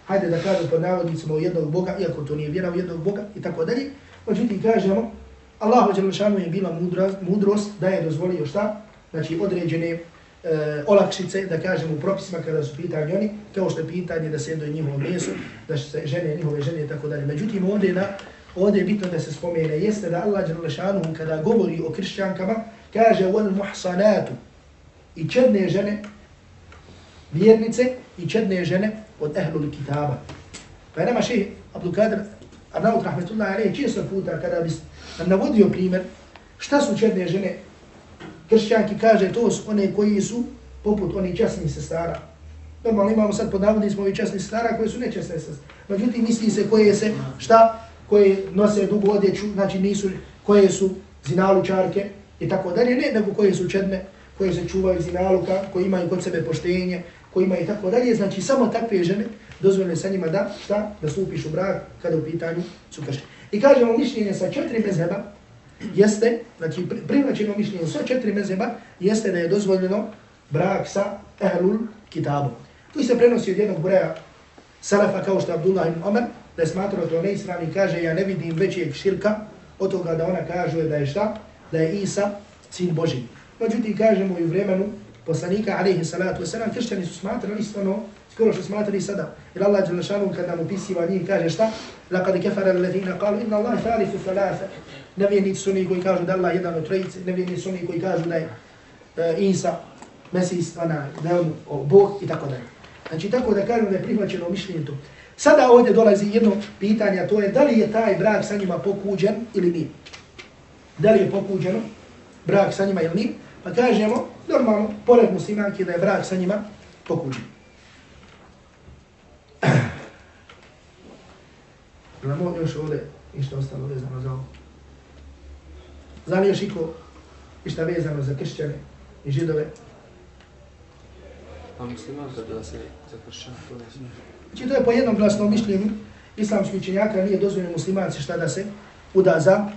S1: hajde da kažem pod navodnicima u jednog Boga, iako to nije vjera u jednog Boga i tako dalje. Međutim kažemo, Allahu Đelešanu je bila mudrost, mudrost da je dozvolio šta? Znači određene e, olakšice, da kažem, u propisima kada su pitanje oni, kao što je pitanje da se jedu njihovo mjesu, da se žene, njihove žene i tako dalje. Međutim ovdje, na, ovdje je bitno da se spomene, jeste da Allah Đelešanu kada govori o kršćankama, kaže wal muhsanatu i čedne žene, vjernice i čedne žene od ehlul kitaba. Pa je nama šehi Abdul Kadir Arnaut rahmetullahi alaihi često puta kada bi nam navodio primjer šta su čedne žene kršćanki kaže to su one koji su poput onih časnih sestara. Normalno imamo sad pod smo ovih časnih sestara koje su nečasne sestara. Međutim misli se koje se šta koje nose dugu odjeću, znači nisu koje su zinalučarke i tako dalje, ne nego koje su čedne, koje se čuvaju zinaluka, koji imaju kod sebe poštenje, koji imaju i tako dalje, znači samo takve žene dozvoljene sa njima da, šta, da stupiš u brak kada u pitanju su kršćani. I kažemo mišljenje sa četiri mezheba, jeste, znači prihvaćeno mišljenje sve četiri mezheba, jeste da je dozvoljeno brak sa ehlul kitabom. Tu se prenosi od jednog broja Salafa kao što Abdullah ibn Omer, da je smatrao to neislam i kaže ja ne vidim većeg širka od toga da ona kaže da je šta, da je Isa sin Boži. Međutim, kažemo i u vremenu poslanika, alaihi salatu wasalam, kršćani su smatrali ono, skoro što smatrali sada. Jer Allah je šanu kada nam upisiva njih kaže šta? Laqad kefara alladhina qalu inna Allah thalithu thalatha. Nevjernici su oni koji kažu da Allah jedan od trojice, nevjernici su oni koji kažu da je uh, Isa, Mesis, ona, da je on o, Bog i tako dalje. Znači tako da kažem da je prihvaćeno mišljenje to. Sada ovdje dolazi jedno pitanje, a to je da li je taj brak sa njima pokuđen ili nije. Da li je pokuđeno brak sa njima ili nije. Pa kažemo, normalno, pored muslimanke da je brak sa njima pokuđen. *clears throat* Imamo još ovdje ništa ostalo vezano za ovo. Znam još iko ništa vezano za kršćane i židove.
S2: A muslimanka da se za kršćana to ne smije.
S1: Znači to je po jednom glasnom mišljenju islamskih učenjaka nije dozvoljeno muslimanci šta da se uda za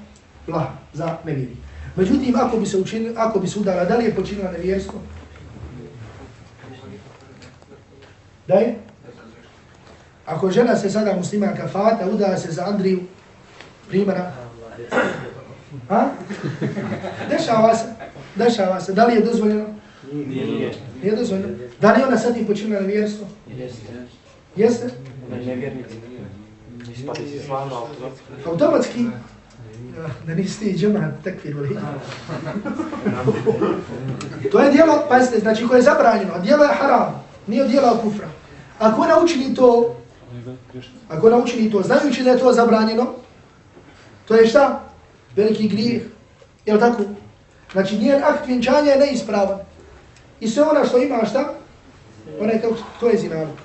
S1: lah, za nevjeri. Međutim, ako bi se učinili, ako bi se udala, da li je počinila nevjerstvo? Da je? Ako žena se sada muslimanka Fata, udala se za Andriju, primjera, A? Dešava se. Dešava se. Da li je dozvoljeno?
S6: Nije, nije.
S1: Nije dozvoljeno. Da li je ona sad i počinila nevjerstvo?
S6: Jeste.
S1: Jeste?
S6: Ne, nevjernici. Ispali si slavno automatski.
S1: Da nisi ti džema takvir voli. To je dijelo, pazite, znači koje je zabranjeno, a dijelo je haram, nije dijelo kufra. Ako ona učini to, ako ona učini to, znajući da je to zabranjeno, to je šta? Veliki grijeh. Je li tako? Znači njen akt vjenčanja je neispravan. I sve ona što ima šta? Ona je kao, to je zinaluk.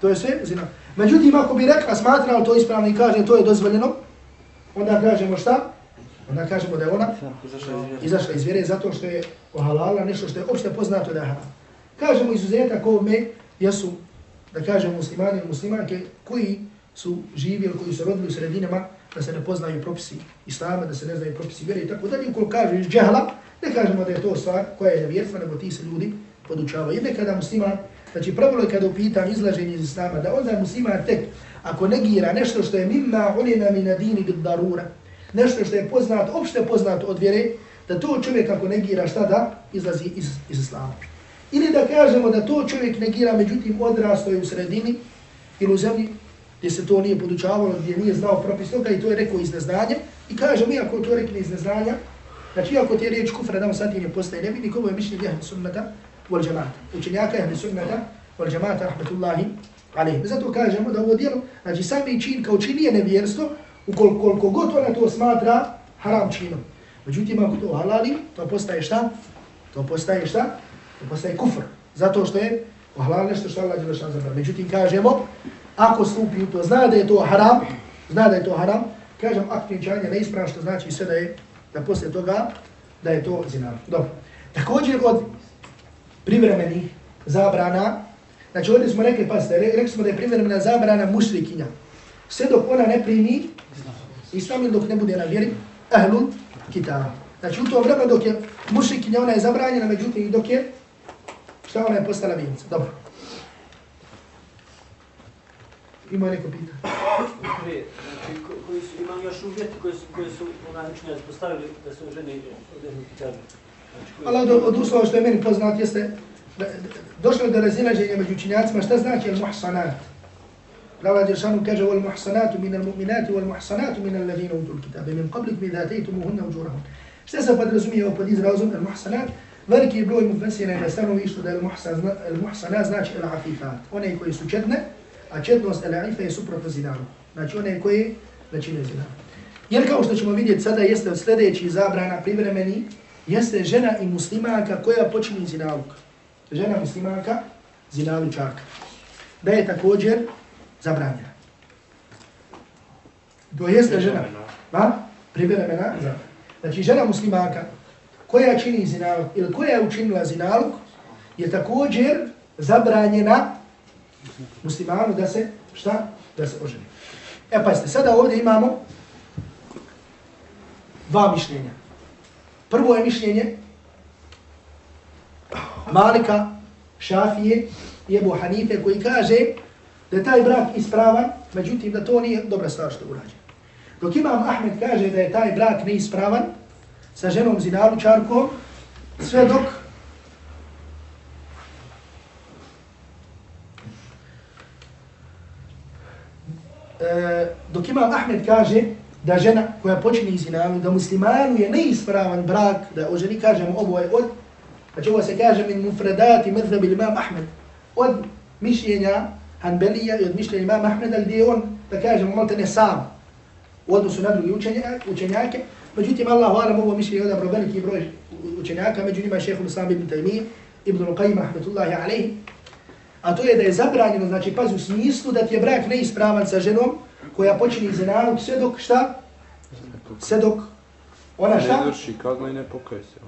S1: To je sve zinaluk. Međutim, ako bi rekla, smatrala to ispravno i kaže to je dozvoljeno, onda kažemo šta? Onda kažemo da je ona izašla iz vjere zato što je ohalala nešto što je opšte poznato da je haram. Kažemo izuzetak ovome jesu, da kažemo muslimani i muslimanke koji su živjeli, koji su rodili u sredinama, da se ne poznaju propisi islama, da se ne znaju propisi vjere i tako dalje. Ukoliko kažu iz džehla, ne kažemo da je to stvar koja je nevjerstva, nego ti se ljudi podučavaju. I nekada musliman, znači pravilo je kada u pitanju izlaženje iz islama, da onda musliman tek, ako negira nešto što je mimma ulina min adini bid darura, nešto što je poznat, opšte poznat od vjere, da to čovjek ako negira šta da izlazi iz, iz islama. Ili da kažemo da to čovjek negira, međutim odrasto je u sredini ili u zemlji gdje se to nije podučavalo, gdje nije znao propis toga i to je rekao iz neznanja. I kažemo, iako to rekli iz neznanja, znači iako ti je riječ kufra da on sad ne postaje nevini, ovo je mišljenje ahli sunnata wal džamata. Učenjaka ahli sunnata wal džamata, rahmetullahi alaihi. Zato kažemo da ovo djelo, znači sami čin kao čin je nevjerstvo, ukoliko koliko god ona to smatra haram činom. Međutim, ako to halali, to postaje šta? To postaje šta? To postaje kufr. Zato što je halal nešto što Allah Đelešan zabra. Međutim, kažemo, ako stupi u to, zna da je to haram, zna da je to haram, kažem, akt vjenčanja neispravan, što znači sve da je, da poslije toga, da je to zinar. Dobro. Također od privremenih zabrana, znači ovdje smo rekli, pasite, rekli smo da je privremena zabrana mušrikinja. Sve dok ona ne primi islam ili dok ne bude na vjeri, ahlul kitaba. Znači u to vreme dok je mušrikinja, ona je zabranjena, međutim i dok je, šta ona je postala vijenica. Dobro. Ima neko pitanje?
S3: Prije, znači, ko, koji su, imam još uvjeti koji su, koji su onaj učenjaci postavili da su žene kitabi. Znači, koji-
S1: Ali od, od uslova što je meni poznat jeste, da, došlo je do razilaženja među učinjacima, šta znači al-muhsanat? Da Allah Đeršanu kaže, wal muhsanatu min al-mu'minati, wal muhsanatu min al-ladina utul kitabe, min qablik mi datejtumuhunna uđurahun. Šta se podrazumije ovo pod izrazom al-muhsanat? Veliki broj mufesira je na stanovištu da je al-muhsanat znači al-afifat. One koji su četne, a četnost al-afifa je suprotno zinaru. Znači one koji ne čine zinaru. Jer kao što ćemo vidjeti sada jeste od sljedeći zabrana privremeni, jeste žena i muslimanka koja počini zinaluk. Žena muslimanka, zinalučarka. Da je također zabranjena. To jeste žena. Va? Privremena zabrana. Znači žena muslimanka koja čini zinaluk ili koja je učinila zinaluk je također zabranjena muslimanu da se, šta? Da se oženi. E pa ste, sada ovdje imamo dva mišljenja. Prvo je mišljenje Malika, Šafije i Ebu Hanife koji kaže da je taj brak ispravan, međutim da to nije dobra stvar što urađe. Dok Imam Ahmed kaže da je taj brak neispravan sa ženom zinalučarkom, sve dok e, dok Imam Ahmed kaže da žena koja počini zinalu, da muslimanu je neispravan brak, da o ženi kažemo ovo je od, znači ovo se kaže min mufradati medhebi imam Ahmed, od mišljenja Hanbelija i od mišljenja imam Ahmeda gdje je on, da kažemo, malte ne sam u odnosu na drugi učenjake, međutim Allah hvala ovo mišljenje odabro veliki broj učenjaka, među njima je šehhul Islam ibn Taymi, ibn Al-Qaim, rahmetullahi alaihi, a to je da je zabranjeno, znači pazi u smislu da ti je brak neispravan sa ženom koja počini zinalog sve dok šta? Sve dok ona šta?
S7: Ne vrši kazna i ne pokaje se.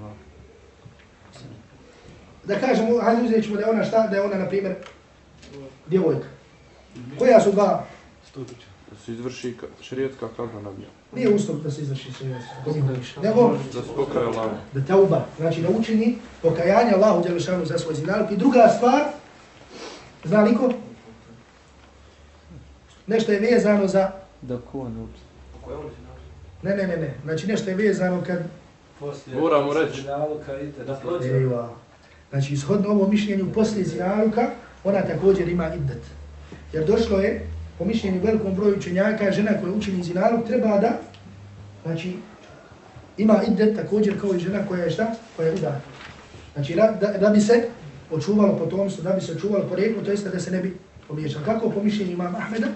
S1: Da kažemo, hajde uzet ćemo da je ona šta? Da je ona, na primjer, djevojka. Koja su dva?
S7: Da se izvrši ka- šerijetska kazna nad njom.
S1: Nije uslov da se izvrši hoćeš. Nego,
S7: Da se pokaje Allah.
S1: da tauba, znači da učini pokajanje Allahu Đelešanu za svoj zinalog. I druga stvar, zna li ko? Nešto je vezano za
S9: Da ko ne uči.
S1: Ne, ne, ne, ne. Znači nešto je vezano kad...
S3: Poslije,
S7: Moramo reći.
S3: Da prođe.
S1: Ejva. Znači, shodno ovom mišljenju poslije zinaluka, ona također ima iddet. Jer došlo je, po mišljenju velikom broju učenjaka, žena koja učini zinaluk treba da, znači, ima iddet također kao i žena koja je šta? Koja je udata. Znači, da, da, da bi se očuvalo potomstvo, da bi se očuvalo poreklo, to jeste da se ne bi pomiješalo. Kako po mišljenju imam Ahmeda,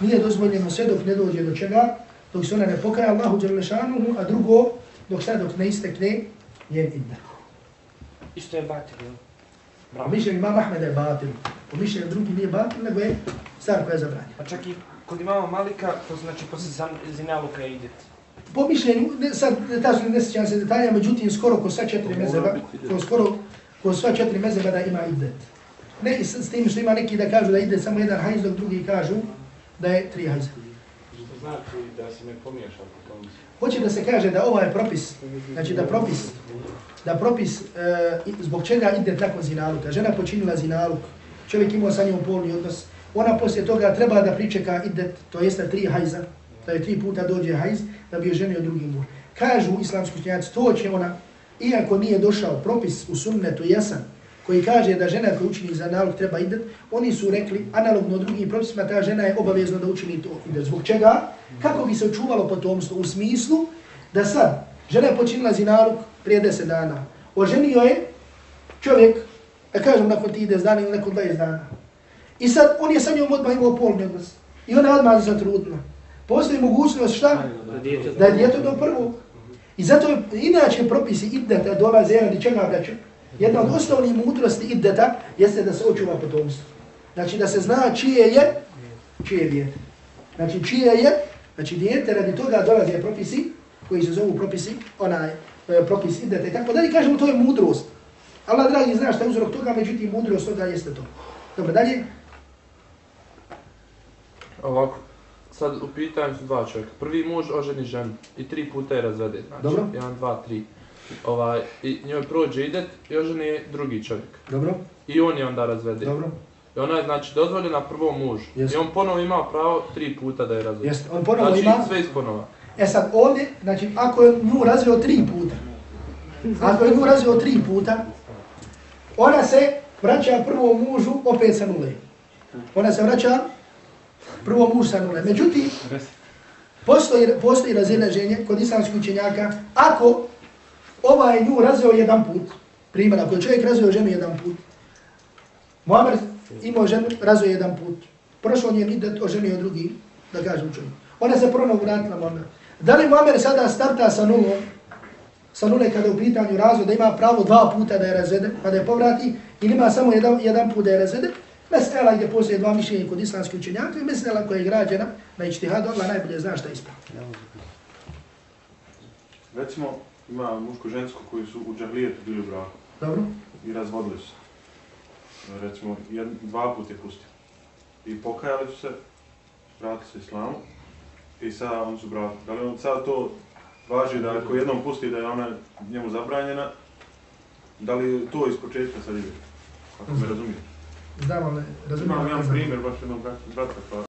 S1: nije dozvoljeno sve dok ne dođe do čega, dok se ona ne pokaja Allahu Đerlešanuhu, a drugo, dok sad dok ne istekne njen iddet.
S6: Isto je batir, jel?
S1: Po
S6: Bravo.
S1: mišljenju imam Ahmeda je batil. Po mišljenju drugi nije batil, nego je stvar koja je zabranjena.
S6: Pa čak i kod imama Malika, to znači posle zinaluka idet.
S1: Po mišljenju, ne, sad ne tačno ne sjećam se detalja, međutim skoro ko sva četiri mezeba, ko skoro ko sva četiri mezeba da ima idet. Ne s, s tim što ima neki da kažu da ide samo jedan hajz, dok drugi kažu da je tri hajza.
S5: Što znači da se ne pomiješa po tom.
S1: Hoće da se kaže da ovaj propis, znači da propis, da propis, e, zbog čega ide tako zinaluka. Žena počinila zinaluk, čovjek imao sa njom polni odnos, ona poslije toga treba da pričeka idet, to jeste tri hajza, da je tri puta dođe hajz, da bi je ženio drugi muž. Kažu islamski učenjaci, to će ona, iako nije došao propis u sunnetu jasan, koji kaže da žena koja učini za nalog treba idet, oni su rekli, analogno drugim propisima, ta žena je obavezna da učini to idet. Zbog čega? Kako bi se očuvalo potomstvo? U smislu da sad, žena je počinila zinalog prije 10 dana. Oženio je čovjek, da kažem nakon ti 10 dana ili nakon 20 dana. I sad on je sa njom odmah imao polni odnos. I ona je odmah zatrudna. Postoji mogućnost šta?
S6: Da
S1: je djeto do prvog. I zato inače propisi iddeta dolaze radi čega braću? Jedna od osnovnih mudrosti iddeta jeste da se očuva potomstvo. Znači da se zna čije je, čije je djete. Znači čije je, znači djete radi toga dolaze propisi koji se zovu propisi, onaj e, propis iddeta i tako dalje. Kažemo to je mudrost. Allah dragi zna šta je uzrok toga, međutim mudrost toga jeste to. Dobro, dalje.
S7: Ovako, sad u pitanju su dva čovjeka. Prvi muž oženi ženu i tri puta je razvede. Znači,
S1: Dobro.
S7: jedan, dva, tri. Ovaj, I njoj prođe idet i oženi je drugi čovjek.
S1: Dobro,
S7: I on je onda razvede.
S1: dobro.
S7: I ona je znači dozvoljena prvom mužu.
S1: Jeste.
S7: I on ponovo ima pravo tri puta da je razvede.
S1: Jeste, on ponovo
S7: znači,
S1: ima-
S7: sve isponova.
S1: E sad ovdje, znači ako je nju razveo tri puta, ako je nju razveo tri puta, ona se vraća prvom mužu opet sa nule. Ona se vraća prvo mužu sa nule. Međutim, postoji, postoji razilaženje kod islamskih učenjaka, ako ovaj nju razveo jedan put, primjer, ako je čovjek razveo ženu jedan put, Muammer imao ženu, razveo jedan put, prošao njen idet, oženio drugi, da kažem čovjek. Ona se ponovno vratila Muammer. Da li Muammer sada starta sa nulom, sa nule kada je u pitanju razvod, da ima pravo dva puta da je razvede, pa da je povrati, ili ima samo jedan, jedan put da je razvede, mesela gdje postoje dva mišljenja kod islamskih učenjaka i mesela koja je građena na ičtihadu, Allah najbolje zna šta je ispravo.
S4: Recimo, ima muško-žensko koji su u džahlijetu bili u braku
S1: Dobro?
S4: i razvodili su se. Recimo, jed, dva put je pustio. I pokajali su se, vratili se islamu i sada on su brati. Da li on sad to važi da ako jednom pusti da je ona njemu zabranjena, da li to iz početka sad ide? Ako me razumijete.
S1: Znam, ali razumijem.
S4: Imam jedan primjer baš jednog brata, pa